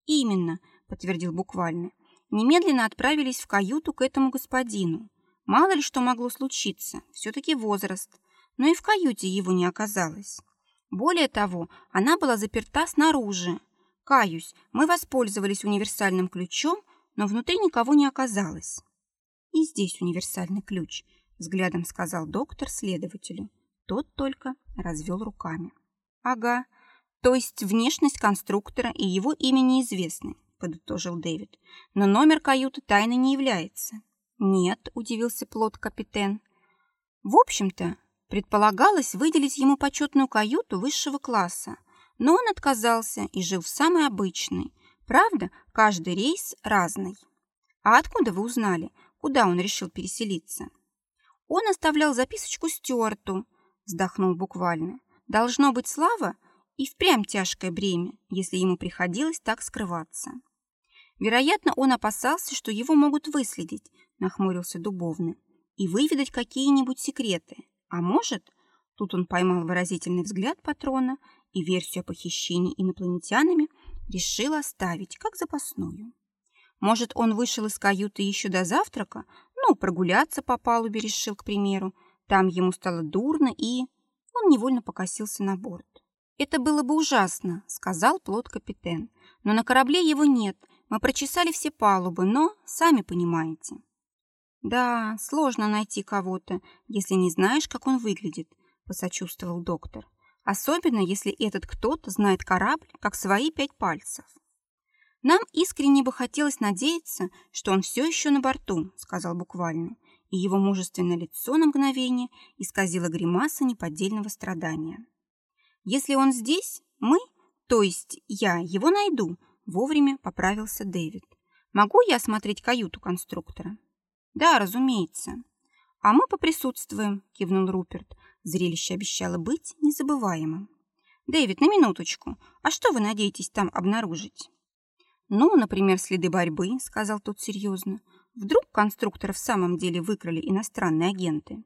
Именно, подтвердил буквально. Немедленно отправились в каюту к этому господину. Мало ли что могло случиться. Все-таки возраст. Но и в каюте его не оказалось. Более того, она была заперта снаружи. Каюсь, мы воспользовались универсальным ключом, но внутри никого не оказалось. И здесь универсальный ключ, взглядом сказал доктор следователю. Тот только развел руками. «Ага. То есть внешность конструктора и его имя неизвестны», — подытожил Дэвид. «Но номер каюты тайны не является». «Нет», — удивился плот-капитен. «В общем-то, предполагалось выделить ему почетную каюту высшего класса, но он отказался и жил в самой обычной. Правда, каждый рейс разный. А откуда вы узнали, куда он решил переселиться?» Он оставлял записочку Стюарту, вздохнул буквально. Должно быть, Слава и впрямь тяжкое бремя, если ему приходилось так скрываться. Вероятно, он опасался, что его могут выследить, нахмурился Дубовный, и выведать какие-нибудь секреты. А может, тут он поймал выразительный взгляд патрона и версию о похищении инопланетянами решил оставить как запасную. Может, он вышел из каюты еще до завтрака, ну, прогуляться по палубе решил, к примеру. Там ему стало дурно и он невольно покосился на борт. «Это было бы ужасно», — сказал плот-капитен. «Но на корабле его нет. Мы прочесали все палубы, но, сами понимаете». «Да, сложно найти кого-то, если не знаешь, как он выглядит», — посочувствовал доктор. «Особенно, если этот кто-то знает корабль, как свои пять пальцев». «Нам искренне бы хотелось надеяться, что он все еще на борту», — сказал буквально и его мужественное лицо на мгновение исказило гримаса неподдельного страдания. «Если он здесь, мы, то есть я, его найду», — вовремя поправился Дэвид. «Могу я осмотреть каюту конструктора?» «Да, разумеется». «А мы поприсутствуем», — кивнул Руперт. Зрелище обещало быть незабываемым. «Дэвид, на минуточку. А что вы надеетесь там обнаружить?» «Ну, например, следы борьбы», — сказал тот серьезно. Вдруг конструктора в самом деле выкрали иностранные агенты?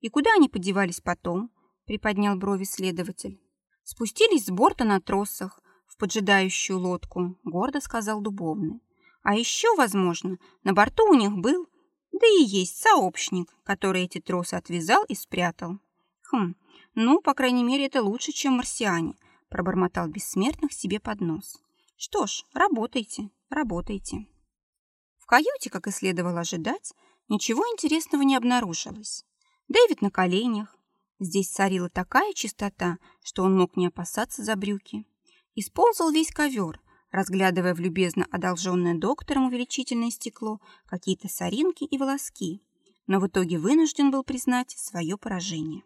И куда они подевались потом? Приподнял брови следователь. Спустились с борта на тросах в поджидающую лодку, гордо сказал Дубовный. А еще, возможно, на борту у них был, да и есть сообщник, который эти тросы отвязал и спрятал. Хм, ну, по крайней мере, это лучше, чем марсиане, пробормотал бессмертных себе под нос. Что ж, работайте, работайте. В каюте, как и следовало ожидать, ничего интересного не обнаружилось. Дэвид на коленях. Здесь царила такая чистота, что он мог не опасаться за брюки. Исползал весь ковер, разглядывая в любезно одолженное доктором увеличительное стекло какие-то соринки и волоски, но в итоге вынужден был признать свое поражение.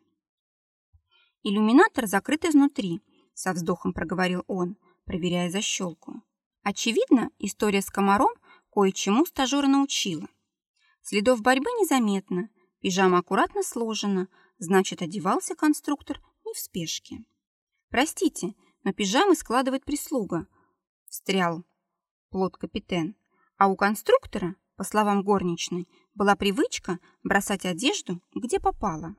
«Иллюминатор закрыт изнутри», — со вздохом проговорил он, проверяя защелку. Очевидно, история с комаром кое-чему стажера научила. Следов борьбы незаметно, пижама аккуратно сложена, значит, одевался конструктор не в спешке. «Простите, но пижамы складывает прислуга», — встрял плод капитан. А у конструктора, по словам горничной, была привычка бросать одежду, где попало.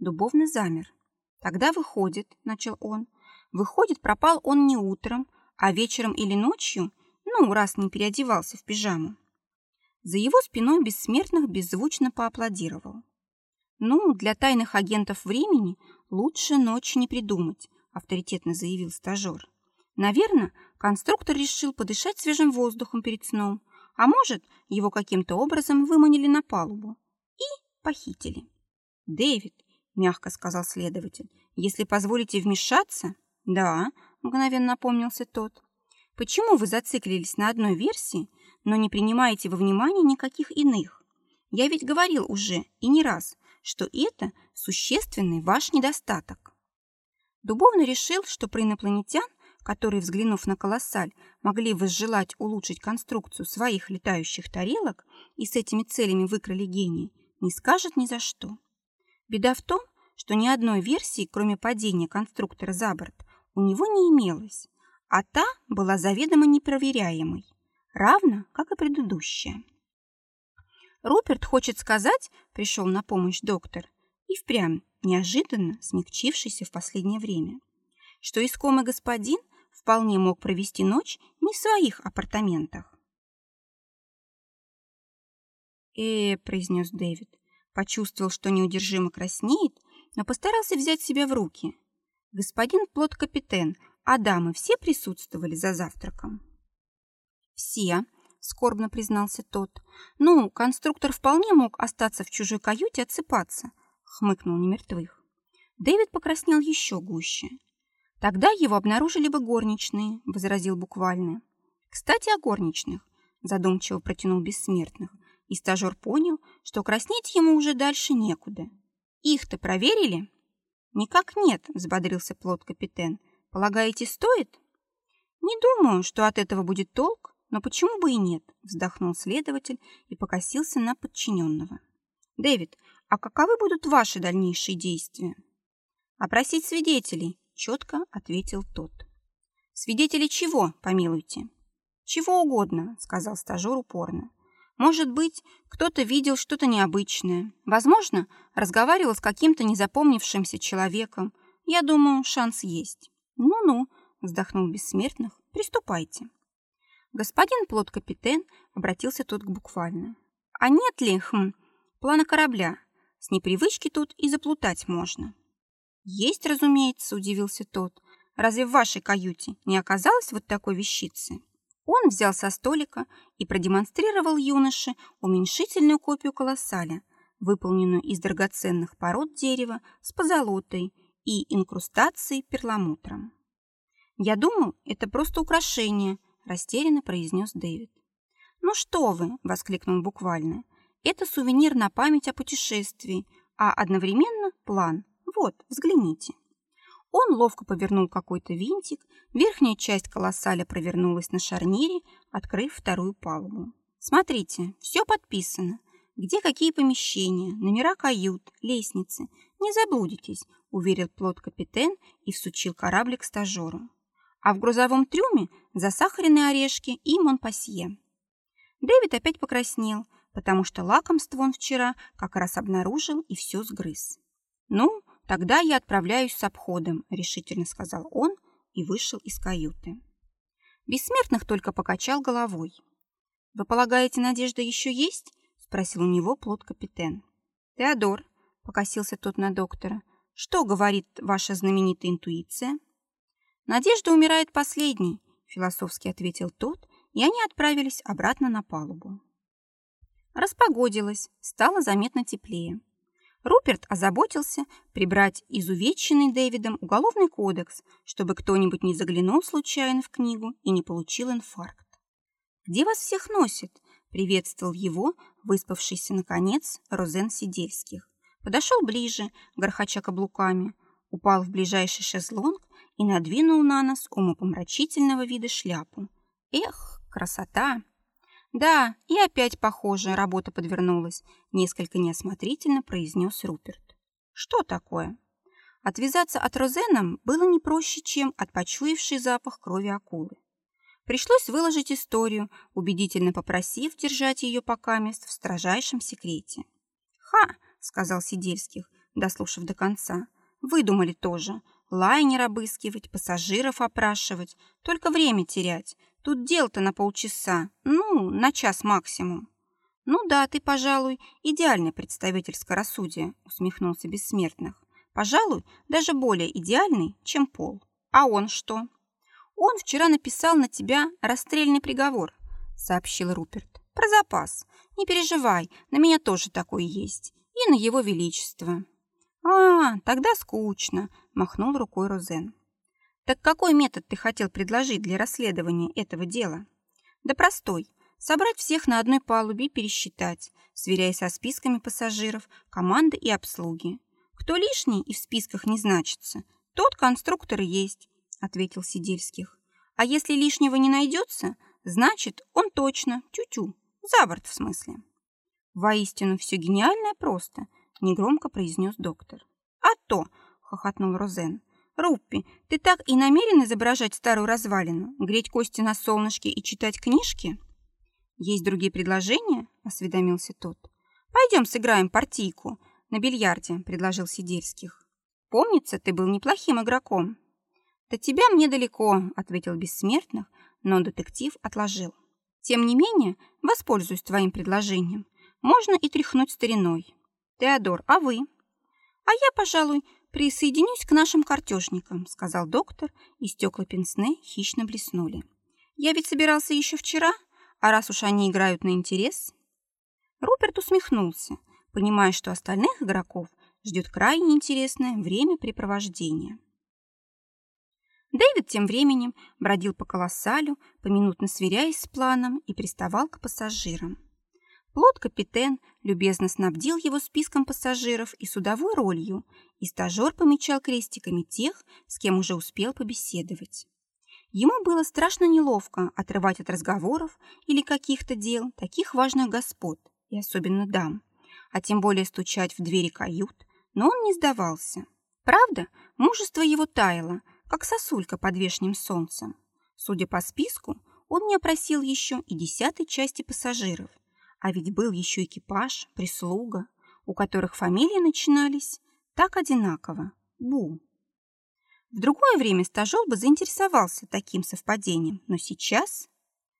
Дубовный замер. Тогда выходит, начал он. Выходит, пропал он не утром, а вечером или ночью, ну, раз не переодевался в пижаму. За его спиной бессмертных беззвучно поаплодировал. «Ну, для тайных агентов времени лучше ночи не придумать», авторитетно заявил стажер. «Наверное, конструктор решил подышать свежим воздухом перед сном, а может, его каким-то образом выманили на палубу и похитили». «Дэвид, мягко сказал следователь. Если позволите вмешаться? Да, мгновенно напомнился тот. Почему вы зациклились на одной версии, но не принимаете во внимание никаких иных? Я ведь говорил уже и не раз, что это существенный ваш недостаток. Дубовный решил, что про инопланетян, которые, взглянув на колоссаль, могли возжелать улучшить конструкцию своих летающих тарелок и с этими целями выкрали гений, не скажет ни за что. Беда в том, что ни одной версии, кроме падения конструктора за борт, у него не имелось, а та была заведомо непроверяемой, равно как и предыдущая. Руперт хочет сказать, пришел на помощь доктор, и впрямь неожиданно смягчившийся в последнее время, что искомый господин вполне мог провести ночь не в своих апартаментах. «Э, — произнес Дэвид, Почувствовал, что неудержимо краснеет, но постарался взять себя в руки. Господин плод-капитен, а дамы все присутствовали за завтраком? Все, скорбно признался тот. Ну, конструктор вполне мог остаться в чужой каюте отсыпаться, хмыкнул немертвых. Дэвид покраснел еще гуще. Тогда его обнаружили бы горничные, возразил буквально. Кстати, о горничных, задумчиво протянул бессмертных и стажер понял, что краснеть ему уже дальше некуда. «Их-то проверили?» «Никак нет», — взбодрился плод капитан. «Полагаете, стоит?» «Не думаю, что от этого будет толк, но почему бы и нет?» — вздохнул следователь и покосился на подчиненного. «Дэвид, а каковы будут ваши дальнейшие действия?» «Опросить свидетелей», — четко ответил тот. «Свидетели чего, помилуйте?» «Чего угодно», — сказал стажер упорно. Может быть, кто-то видел что-то необычное. Возможно, разговаривал с каким-то незапомнившимся человеком. Я думаю, шанс есть. Ну-ну, вздохнул бессмертных. Приступайте. Господин плод-капитан обратился тут к буквально. А нет ли, хм, плана корабля? С непривычки тут и заплутать можно. Есть, разумеется, удивился тот. Разве в вашей каюте не оказалось вот такой вещицы? Он взял со столика и продемонстрировал юноше уменьшительную копию колоссаля, выполненную из драгоценных пород дерева с позолотой и инкрустацией перламутром. «Я думал, это просто украшение», – растерянно произнес Дэвид. «Ну что вы!» – воскликнул буквально. «Это сувенир на память о путешествии, а одновременно план. Вот, взгляните». Он ловко повернул какой-то винтик, верхняя часть колоссаля провернулась на шарнире, открыв вторую палубу. «Смотрите, все подписано. Где какие помещения, номера кают, лестницы. Не заблудитесь», — уверил плод капитан и всучил кораблик стажеру. А в грузовом трюме засахаренные орешки и монпасье. Дэвид опять покраснел, потому что лакомство он вчера как раз обнаружил и все сгрыз. «Ну, «Тогда я отправляюсь с обходом», — решительно сказал он и вышел из каюты. Бессмертных только покачал головой. «Вы полагаете, надежда еще есть?» — спросил у него плод капитан. «Теодор», — покосился тот на доктора, — «что говорит ваша знаменитая интуиция?» «Надежда умирает последней», — философски ответил тот, и они отправились обратно на палубу. Распогодилось, стало заметно теплее. Руперт озаботился прибрать изувеченный Дэвидом уголовный кодекс, чтобы кто-нибудь не заглянул случайно в книгу и не получил инфаркт. «Где вас всех носит?» — приветствовал его, выспавшийся, наконец, Розен Сидельских. Подошел ближе, горхача каблуками, упал в ближайший шезлонг и надвинул на нос умопомрачительного вида шляпу. «Эх, красота!» «Да, и опять, похоже, работа подвернулась», — несколько неосмотрительно произнес Руперт. «Что такое?» Отвязаться от Розена было не проще, чем от почуявшей запах крови акулы. Пришлось выложить историю, убедительно попросив держать ее пока мест в строжайшем секрете. «Ха!» — сказал Сидельских, дослушав до конца. «Выдумали тоже. Лайнер обыскивать, пассажиров опрашивать. Только время терять. Тут дел-то на полчаса, ну, на час максимум. Ну да, ты, пожалуй, идеальный представитель скоросудия, усмехнулся Бессмертных. Пожалуй, даже более идеальный, чем Пол. А он что? Он вчера написал на тебя расстрельный приговор, сообщил Руперт. Про запас. Не переживай, на меня тоже такой есть. И на его величество. А, тогда скучно, махнул рукой Розен. Так какой метод ты хотел предложить для расследования этого дела? Да простой. Собрать всех на одной палубе и пересчитать, сверяясь со списками пассажиров, команды и обслуги. Кто лишний и в списках не значится, тот конструктор есть, ответил Сидельских. А если лишнего не найдется, значит, он точно, тю-тю, за борт в смысле. Воистину, все гениальное просто, негромко произнес доктор. А то, хохотнул Розен, «Руппи, ты так и намерен изображать старую развалину, греть кости на солнышке и читать книжки?» «Есть другие предложения?» – осведомился тот. «Пойдем сыграем партийку на бильярде», – предложил Сидельских. «Помнится, ты был неплохим игроком». «До тебя мне далеко», – ответил Бессмертных, но детектив отложил. «Тем не менее, воспользуюсь твоим предложением. Можно и тряхнуть стариной. Теодор, а вы?» «А я, пожалуй, «Присоединюсь к нашим картежникам», — сказал доктор, и стекла пенсне хищно блеснули. «Я ведь собирался еще вчера, а раз уж они играют на интерес...» Руперт усмехнулся, понимая, что остальных игроков ждет крайне интересное времяпрепровождение. Дэвид тем временем бродил по колоссалю, поминутно сверяясь с планом и приставал к пассажирам. Плот-капитен любезно снабдил его списком пассажиров и судовой ролью, и стажер помечал крестиками тех, с кем уже успел побеседовать. Ему было страшно неловко отрывать от разговоров или каких-то дел таких важных господ, и особенно дам, а тем более стучать в двери кают, но он не сдавался. Правда, мужество его таяло, как сосулька под вешним солнцем. Судя по списку, он не опросил еще и десятой части пассажиров – а ведь был еще экипаж, прислуга, у которых фамилии начинались так одинаково – Бу. В другое время стажер бы заинтересовался таким совпадением, но сейчас...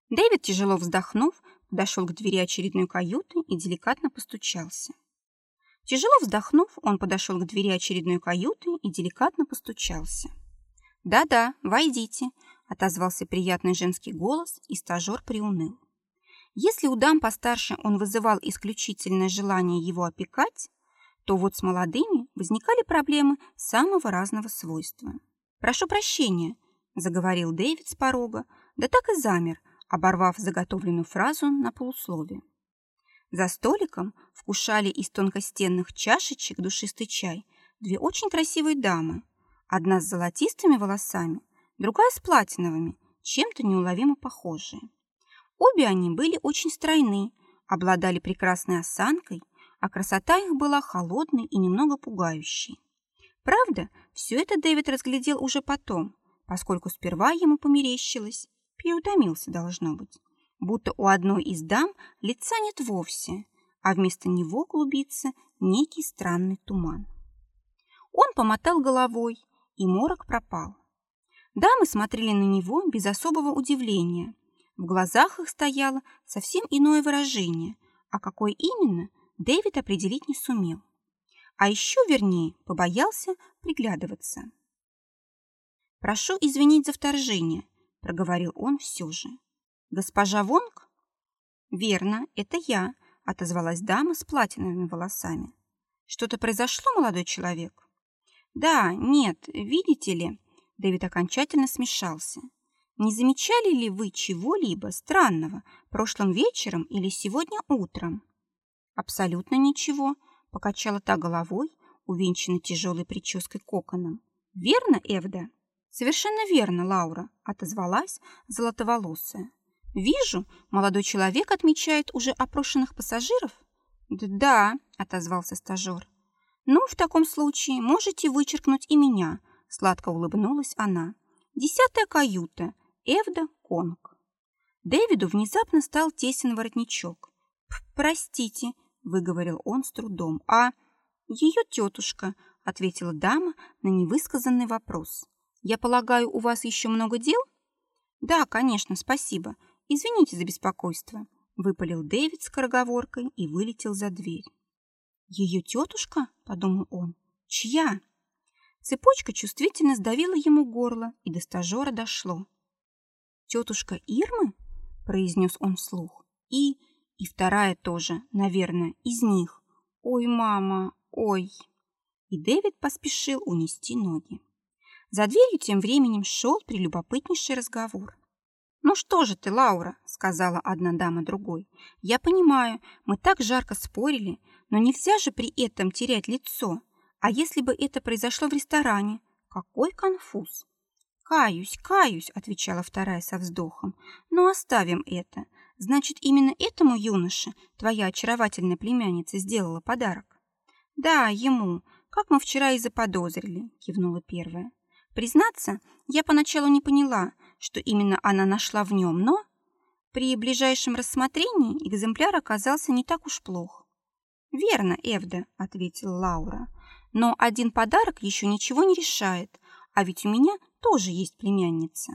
Дэвид, тяжело вздохнув, подошел к двери очередной каюты и деликатно постучался. Тяжело вздохнув, он подошел к двери очередной каюты и деликатно постучался. «Да-да, войдите», — отозвался приятный женский голос, и стажер приуныл. Если у дам постарше он вызывал исключительное желание его опекать, то вот с молодыми возникали проблемы самого разного свойства. «Прошу прощения», — заговорил Дэвид с порога, да так и замер, оборвав заготовленную фразу на полуслове. За столиком вкушали из тонкостенных чашечек душистый чай две очень красивые дамы, одна с золотистыми волосами, другая с платиновыми, чем-то неуловимо похожие. Обе они были очень стройны, обладали прекрасной осанкой, а красота их была холодной и немного пугающей. Правда, все это Дэвид разглядел уже потом, поскольку сперва ему померещилось, переутомился должно быть, будто у одной из дам лица нет вовсе, а вместо него клубится некий странный туман. Он помотал головой, и морок пропал. Дамы смотрели на него без особого удивления – в глазах их стояло совсем иное выражение, а какое именно, Дэвид определить не сумел. А еще, вернее, побоялся приглядываться. «Прошу извинить за вторжение», — проговорил он все же. «Госпожа Вонг?» «Верно, это я», — отозвалась дама с платиновыми волосами. Что-то произошло, молодой человек? Да, нет, видите ли, Дэвид окончательно смешался. Не замечали ли вы чего-либо странного прошлым вечером или сегодня утром? Абсолютно ничего, покачала та головой, увенчанной тяжелой прической коконом. Верно, Эвда? Совершенно верно, Лаура, отозвалась золотоволосая. Вижу, молодой человек отмечает уже опрошенных пассажиров. Да, отозвался стажер. Ну, в таком случае можете вычеркнуть и меня, сладко улыбнулась она. Десятая каюта, Эвда Конг. Дэвиду внезапно стал тесен воротничок. «Простите», — выговорил он с трудом. «А ее тетушка», — ответила дама на невысказанный вопрос. «Я полагаю, у вас еще много дел?» «Да, конечно, спасибо. Извините за беспокойство», — выпалил Дэвид скороговоркой и вылетел за дверь. «Ее тетушка?» — подумал он. «Чья?» Цепочка чувствительно сдавила ему горло, и до стажера дошло. «Тетушка Ирмы?» – произнес он вслух. «И... и вторая тоже, наверное, из них. Ой, мама, ой!» И Дэвид поспешил унести ноги. За дверью тем временем шел прелюбопытнейший разговор. «Ну что же ты, Лаура?» – сказала одна дама другой. «Я понимаю, мы так жарко спорили, но нельзя же при этом терять лицо. А если бы это произошло в ресторане? Какой конфуз!» «Каюсь, каюсь», — отвечала вторая со вздохом. «Но оставим это. Значит, именно этому юноше твоя очаровательная племянница сделала подарок?» «Да, ему, как мы вчера и заподозрили», — кивнула первая. «Признаться, я поначалу не поняла, что именно она нашла в нем, но при ближайшем рассмотрении экземпляр оказался не так уж плох». «Верно, Эвда», — ответила Лаура. «Но один подарок еще ничего не решает, а ведь у меня тоже есть племянница.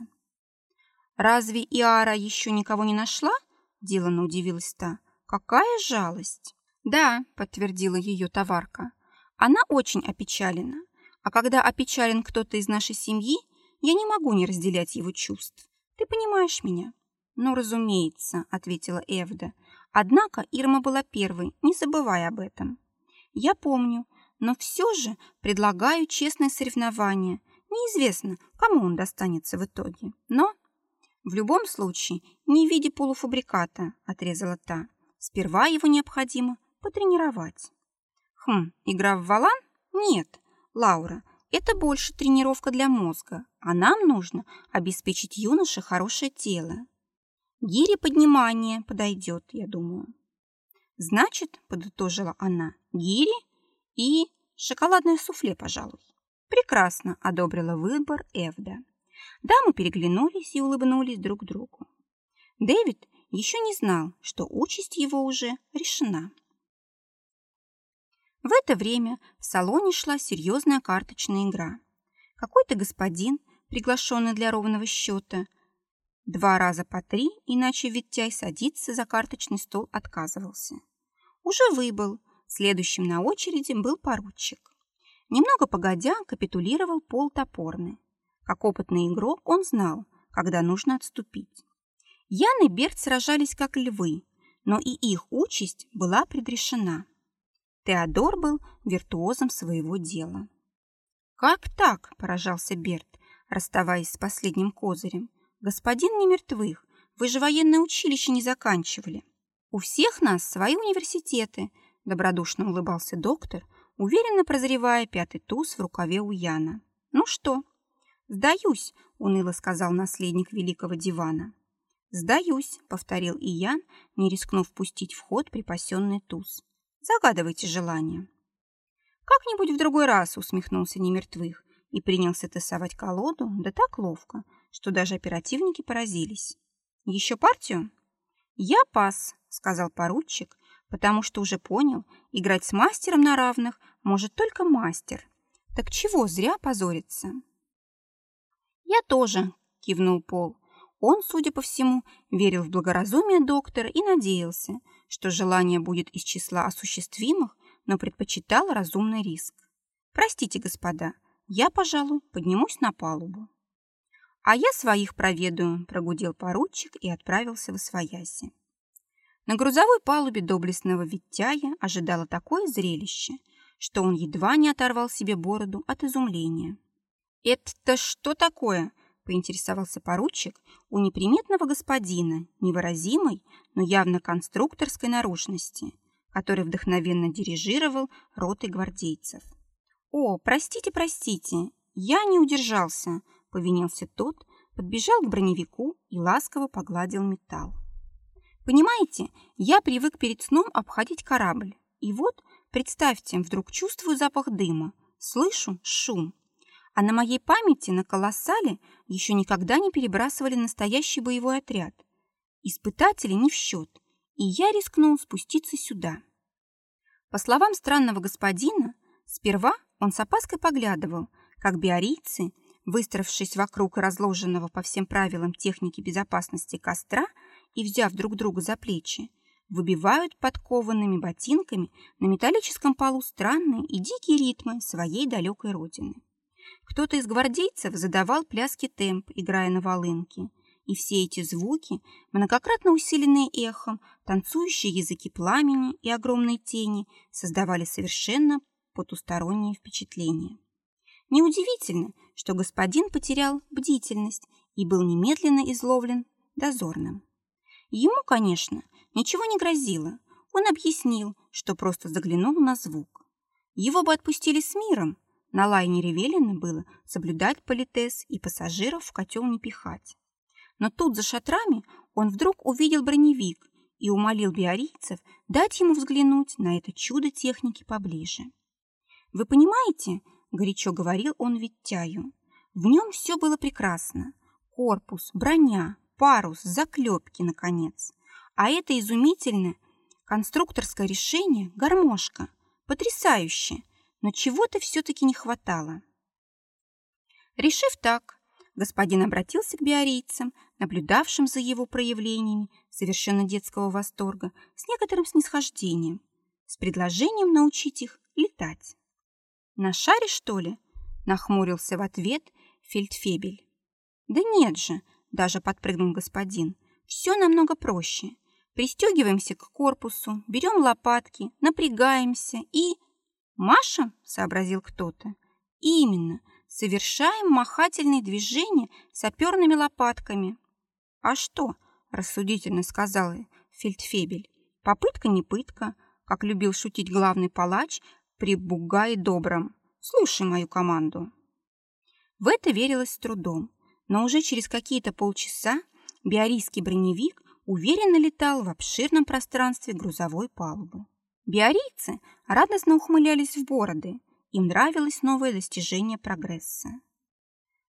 Разве Иара еще никого не нашла? Делано удивилась та. Какая жалость! Да, подтвердила ее товарка. Она очень опечалена. А когда опечален кто-то из нашей семьи, я не могу не разделять его чувств. Ты понимаешь меня? Ну, разумеется, ответила Эвда. Однако Ирма была первой, не забывай об этом. Я помню, но все же предлагаю честное соревнование Неизвестно, кому он достанется в итоге. Но в любом случае не в виде полуфабриката, отрезала та. Сперва его необходимо потренировать. Хм, игра в валан? Нет, Лаура, это больше тренировка для мозга, а нам нужно обеспечить юноше хорошее тело. Гири поднимание подойдет, я думаю. Значит, подытожила она, гири и шоколадное суфле, пожалуй. Прекрасно одобрила выбор Эвда. Дамы переглянулись и улыбнулись друг другу. Дэвид еще не знал, что участь его уже решена. В это время в салоне шла серьезная карточная игра. Какой-то господин, приглашенный для ровного счета, два раза по три, иначе Виттяй садиться за карточный стол отказывался. Уже выбыл, следующим на очереди был поручик. Немного погодя, капитулировал Пол Топорный. Как опытный игрок он знал, когда нужно отступить. Ян и Берт сражались как львы, но и их участь была предрешена. Теодор был виртуозом своего дела. «Как так?» – поражался Берт, расставаясь с последним козырем. «Господин не мертвых, вы же военное училище не заканчивали. У всех нас свои университеты», – добродушно улыбался доктор, уверенно прозревая пятый туз в рукаве у Яна. «Ну что?» «Сдаюсь», — уныло сказал наследник великого дивана. «Сдаюсь», — повторил и Ян, не рискнув пустить в ход припасенный туз. «Загадывайте желание». «Как-нибудь в другой раз», — усмехнулся немертвых и принялся тасовать колоду, да так ловко, что даже оперативники поразились. «Еще партию?» «Я пас», — сказал поручик, потому что уже понял, играть с мастером на равных может только мастер. Так чего зря позориться? Я тоже, кивнул Пол. Он, судя по всему, верил в благоразумие доктора и надеялся, что желание будет из числа осуществимых, но предпочитал разумный риск. Простите, господа, я, пожалуй, поднимусь на палубу. А я своих проведаю, прогудел поручик и отправился в освояси. На грузовой палубе доблестного Виттяя ожидало такое зрелище, что он едва не оторвал себе бороду от изумления. «Это что такое?» – поинтересовался поручик у неприметного господина, невыразимой, но явно конструкторской наружности, который вдохновенно дирижировал ротой гвардейцев. «О, простите, простите, я не удержался», – повинился тот, подбежал к броневику и ласково погладил металл. «Понимаете, я привык перед сном обходить корабль, и вот, представьте, вдруг чувствую запах дыма, слышу шум, а на моей памяти на колоссале еще никогда не перебрасывали настоящий боевой отряд. Испытатели не в счет, и я рискнул спуститься сюда. По словам странного господина, сперва он с опаской поглядывал, как биорийцы, выстроившись вокруг разложенного по всем правилам техники безопасности костра и взяв друг друга за плечи, выбивают подкованными ботинками на металлическом полу странные и дикие ритмы своей далекой родины. Кто-то из гвардейцев задавал пляски темп, играя на волынке. И все эти звуки, многократно усиленные эхом, танцующие языки пламени и огромные тени, создавали совершенно потустороннее впечатление. Неудивительно, что господин потерял бдительность и был немедленно изловлен дозорным. Ему, конечно, ничего не грозило. Он объяснил, что просто заглянул на звук. Его бы отпустили с миром, на лайнере велено было соблюдать политез и пассажиров в котел не пихать. Но тут за шатрами он вдруг увидел броневик и умолил биорийцев дать ему взглянуть на это чудо техники поближе. «Вы понимаете, — горячо говорил он Виттяю, — в нем все было прекрасно. Корпус, броня, парус, заклепки, наконец. А это изумительное конструкторское решение — гармошка. Потрясающе! но чего-то все-таки не хватало. Решив так, господин обратился к биорийцам, наблюдавшим за его проявлениями совершенно детского восторга, с некоторым снисхождением, с предложением научить их летать. «На шаре, что ли?» – нахмурился в ответ фельдфебель. «Да нет же!» – даже подпрыгнул господин. «Все намного проще. Пристегиваемся к корпусу, берем лопатки, напрягаемся и...» «Маша?» — сообразил кто-то. «Именно. Совершаем махательные движения саперными лопатками». «А что?» — рассудительно сказал Фельдфебель. «Попытка не пытка, как любил шутить главный палач при Бугае Добром. Слушай мою команду». В это верилось с трудом, но уже через какие-то полчаса биорийский броневик уверенно летал в обширном пространстве грузовой палубы. Биорийцы радостно ухмылялись в бороды. Им нравилось новое достижение прогресса.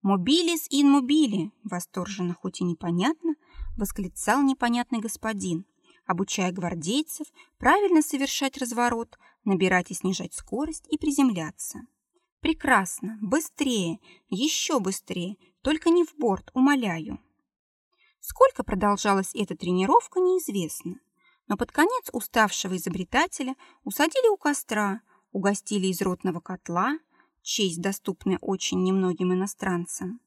«Mobilis in mobili!» – восторженно, хоть и непонятно, восклицал непонятный господин, обучая гвардейцев правильно совершать разворот, набирать и снижать скорость и приземляться. «Прекрасно! Быстрее! Еще быстрее! Только не в борт, умоляю!» Сколько продолжалась эта тренировка, неизвестно но под конец уставшего изобретателя усадили у костра, угостили из ротного котла, честь, доступная очень немногим иностранцам.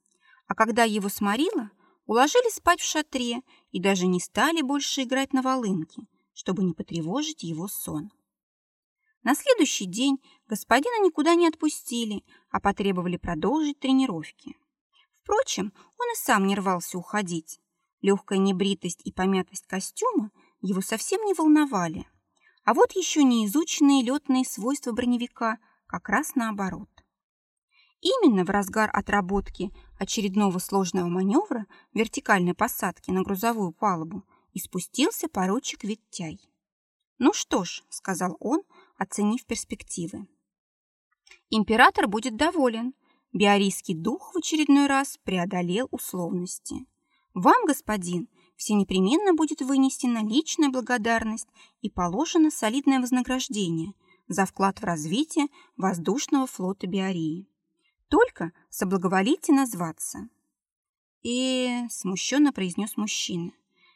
А когда его сморило, уложили спать в шатре и даже не стали больше играть на волынке, чтобы не потревожить его сон. На следующий день господина никуда не отпустили, а потребовали продолжить тренировки. Впрочем, он и сам не рвался уходить. Легкая небритость и помятость костюма – его совсем не волновали. А вот еще не изученные летные свойства броневика как раз наоборот. Именно в разгар отработки очередного сложного маневра вертикальной посадки на грузовую палубу и спустился поручик Виттяй. «Ну что ж», — сказал он, оценив перспективы. «Император будет доволен. Биорийский дух в очередной раз преодолел условности. Вам, господин, все непременно будет вынесена личная благодарность и положено солидное вознаграждение за вклад в развитие воздушного флота Биории. Только соблаговолите назваться. И смущенно произнес мужчина.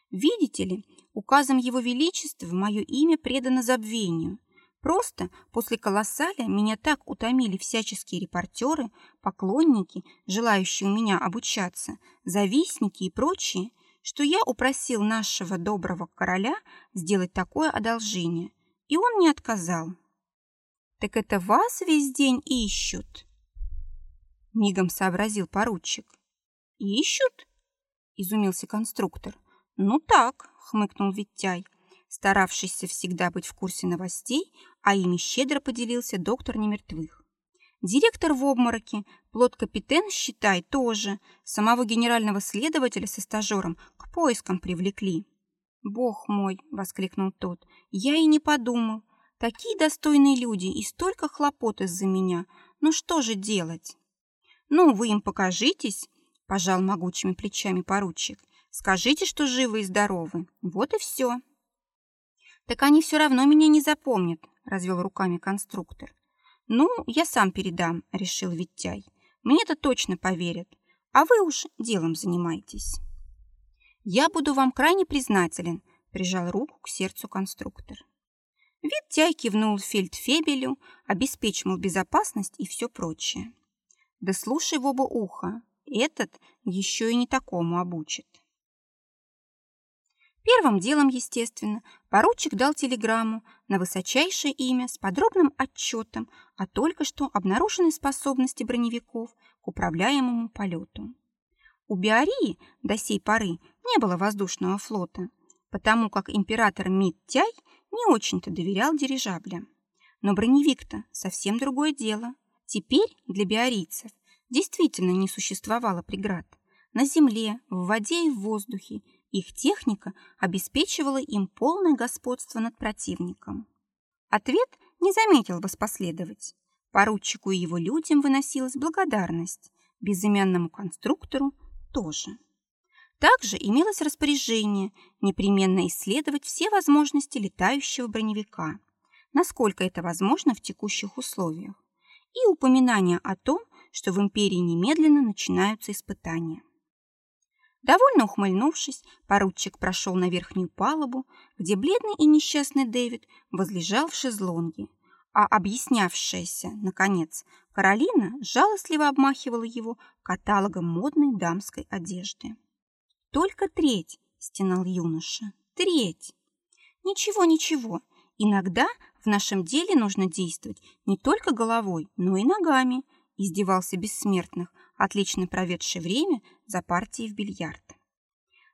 Видите ли, указом Его Величества мое имя предано забвению. Просто после колоссаля меня так утомили всяческие репортеры, поклонники, желающие у меня обучаться, завистники и прочие, что я упросил нашего доброго короля сделать такое одолжение, и он не отказал. Так это вас весь день ищут? Мигом сообразил поручик. Ищут? Изумился конструктор. Ну так, хмыкнул Виттяй, старавшийся всегда быть в курсе новостей, а ими щедро поделился доктор немертвых. Директор в обмороке, плод-капитен, считай, тоже. Самого генерального следователя со стажером к поискам привлекли. «Бог мой!» — воскликнул тот. «Я и не подумал. Такие достойные люди и столько хлопот из-за меня. Ну что же делать?» «Ну, вы им покажитесь», — пожал могучими плечами поручик. «Скажите, что живы и здоровы. Вот и все». «Так они все равно меня не запомнят», — развел руками конструктор. «Ну, я сам передам», — решил Виттяй. «Мне-то точно поверят, а вы уж делом занимайтесь». «Я буду вам крайне признателен», — прижал руку к сердцу конструктор. Виттяй кивнул фельдфебелю, обеспечил безопасность и все прочее. Да слушай в оба уха, этот еще и не такому обучит. Первым делом, естественно, поручик дал телеграмму на высочайшее имя с подробным отчетом о только что обнаруженной способности броневиков к управляемому полету. У Биарии до сей поры не было воздушного флота, потому как император Мид-Тяй не очень-то доверял дирижаблям. Но броневик-то совсем другое дело. Теперь для биарийцев действительно не существовало преград. На земле, в воде и в воздухе их техника обеспечивала им полное господство над противником. Ответ не заметил воспоследовать. Поручику и его людям выносилась благодарность, безымянному конструктору тоже. Также имелось распоряжение непременно исследовать все возможности летающего броневика, насколько это возможно в текущих условиях, и упоминание о том, что в империи немедленно начинаются испытания. Довольно ухмыльнувшись, поручик прошел на верхнюю палубу, где бледный и несчастный Дэвид возлежал в шезлонге, а объяснявшаяся, наконец, Каролина жалостливо обмахивала его каталогом модной дамской одежды. «Только треть!» – стенал юноша. «Треть!» «Ничего, ничего. Иногда в нашем деле нужно действовать не только головой, но и ногами», – издевался бессмертных, отлично проведший время за партией в бильярд.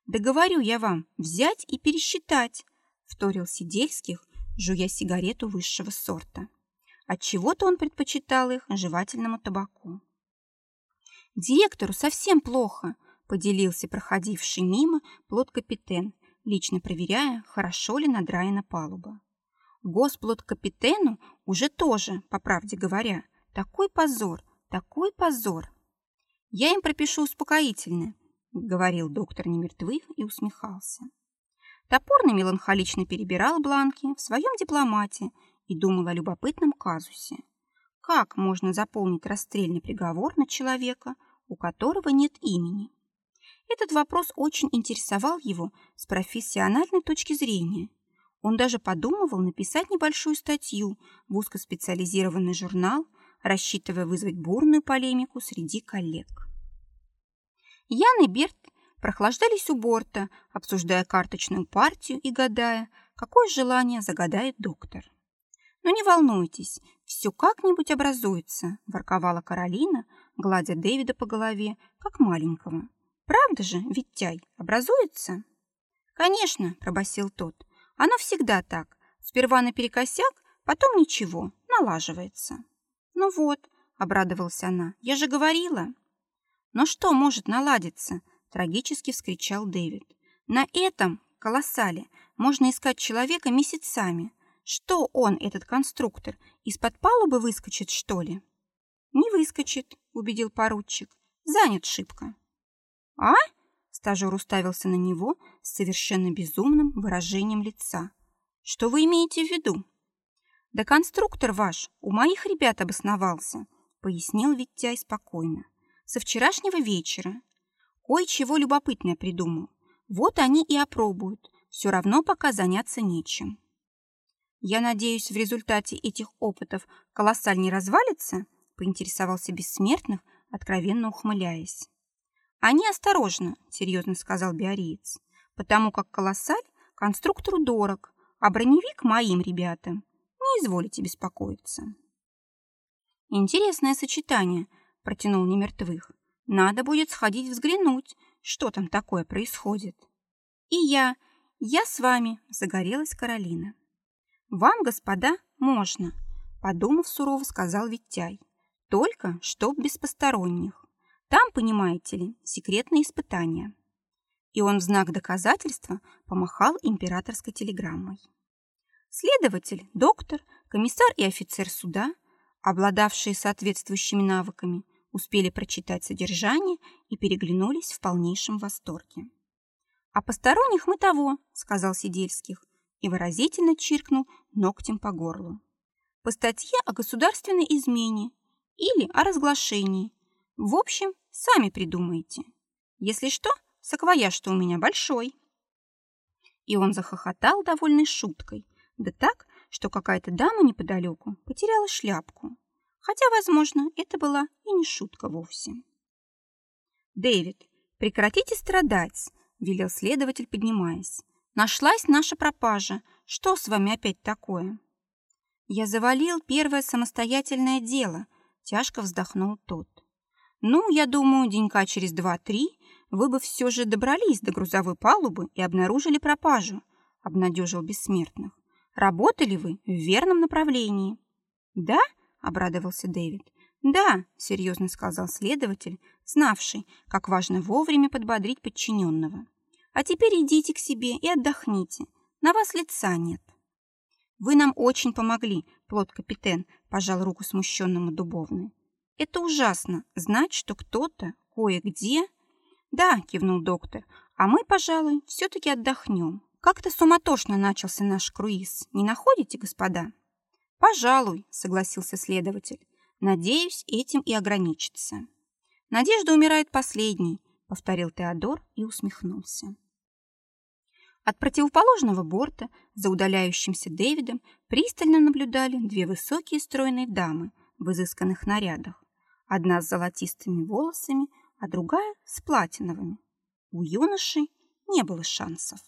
«Да я вам, взять и пересчитать», — вторил Сидельских, жуя сигарету высшего сорта. Отчего-то он предпочитал их жевательному табаку. «Директору совсем плохо», — поделился проходивший мимо плод-капитен, лично проверяя, хорошо ли надраена палуба. Госплод-капитену уже тоже, по правде говоря, такой позор, такой позор. Я им пропишу успокоительное, говорил доктор немертвых и усмехался. Топорно меланхолично перебирал бланки в своем дипломате и думал о любопытном казусе. Как можно заполнить расстрельный приговор на человека, у которого нет имени? Этот вопрос очень интересовал его с профессиональной точки зрения. Он даже подумывал написать небольшую статью в узкоспециализированный журнал рассчитывая вызвать бурную полемику среди коллег. Ян и Берт прохлаждались у борта, обсуждая карточную партию и гадая, какое желание загадает доктор. «Но не волнуйтесь, все как-нибудь образуется», – ворковала Каролина, гладя Дэвида по голове, как маленького. «Правда же, Виттяй, образуется?» «Конечно», – пробасил тот. «Оно всегда так. Сперва наперекосяк, потом ничего, налаживается». «Ну вот», — обрадовалась она, — «я же говорила». «Но что может наладиться?» — трагически вскричал Дэвид. «На этом колоссале можно искать человека месяцами. Что он, этот конструктор, из-под палубы выскочит, что ли?» «Не выскочит», — убедил поручик. «Занят шибко». «А?» — стажер уставился на него с совершенно безумным выражением лица. «Что вы имеете в виду?» «Да конструктор ваш у моих ребят обосновался», — пояснил Виттяй спокойно. «Со вчерашнего вечера. Кое-чего любопытное придумал. Вот они и опробуют. Все равно пока заняться нечем». «Я надеюсь, в результате этих опытов колоссаль не развалится?» — поинтересовался Бессмертных, откровенно ухмыляясь. Они осторожно, серьезно сказал биориец, потому как колоссаль конструктору дорог, а броневик моим ребятам. Не изволите беспокоиться. Интересное сочетание, протянул немертвых. Надо будет сходить взглянуть, что там такое происходит. И я, я с вами, загорелась Каролина. Вам, господа, можно, подумав сурово, сказал Витяй. Только чтоб без посторонних. Там, понимаете ли, секретные испытания. И он в знак доказательства помахал императорской телеграммой. Следователь, доктор, комиссар и офицер суда, обладавшие соответствующими навыками, успели прочитать содержание и переглянулись в полнейшем восторге. «А посторонних мы того», — сказал Сидельских и выразительно чиркнул ногтем по горлу. «По статье о государственной измене или о разглашении. В общем, сами придумайте. Если что, саквояж что у меня большой». И он захохотал довольной шуткой, да так, что какая-то дама неподалеку потеряла шляпку. Хотя, возможно, это была и не шутка вовсе. «Дэвид, прекратите страдать», — велел следователь, поднимаясь. «Нашлась наша пропажа. Что с вами опять такое?» «Я завалил первое самостоятельное дело», — тяжко вздохнул тот. «Ну, я думаю, денька через два-три вы бы все же добрались до грузовой палубы и обнаружили пропажу», — обнадежил бессмертных. «Работали вы в верном направлении». «Да?» обрадовался Дэвид. «Да», — серьезно сказал следователь, знавший, как важно вовремя подбодрить подчиненного. «А теперь идите к себе и отдохните. На вас лица нет». «Вы нам очень помогли», — плод-капитен пожал руку смущенному Дубовны. «Это ужасно, знать, что кто-то кое-где...» «Да», — кивнул доктор, «а мы, пожалуй, все-таки отдохнем. Как-то суматошно начался наш круиз, не находите, господа?» «Пожалуй», — согласился следователь. «Надеюсь, этим и ограничится». «Надежда умирает последней», — повторил Теодор и усмехнулся. От противоположного борта за удаляющимся Дэвидом пристально наблюдали две высокие стройные дамы в изысканных нарядах. Одна с золотистыми волосами, а другая с платиновыми. У юноши не было шансов.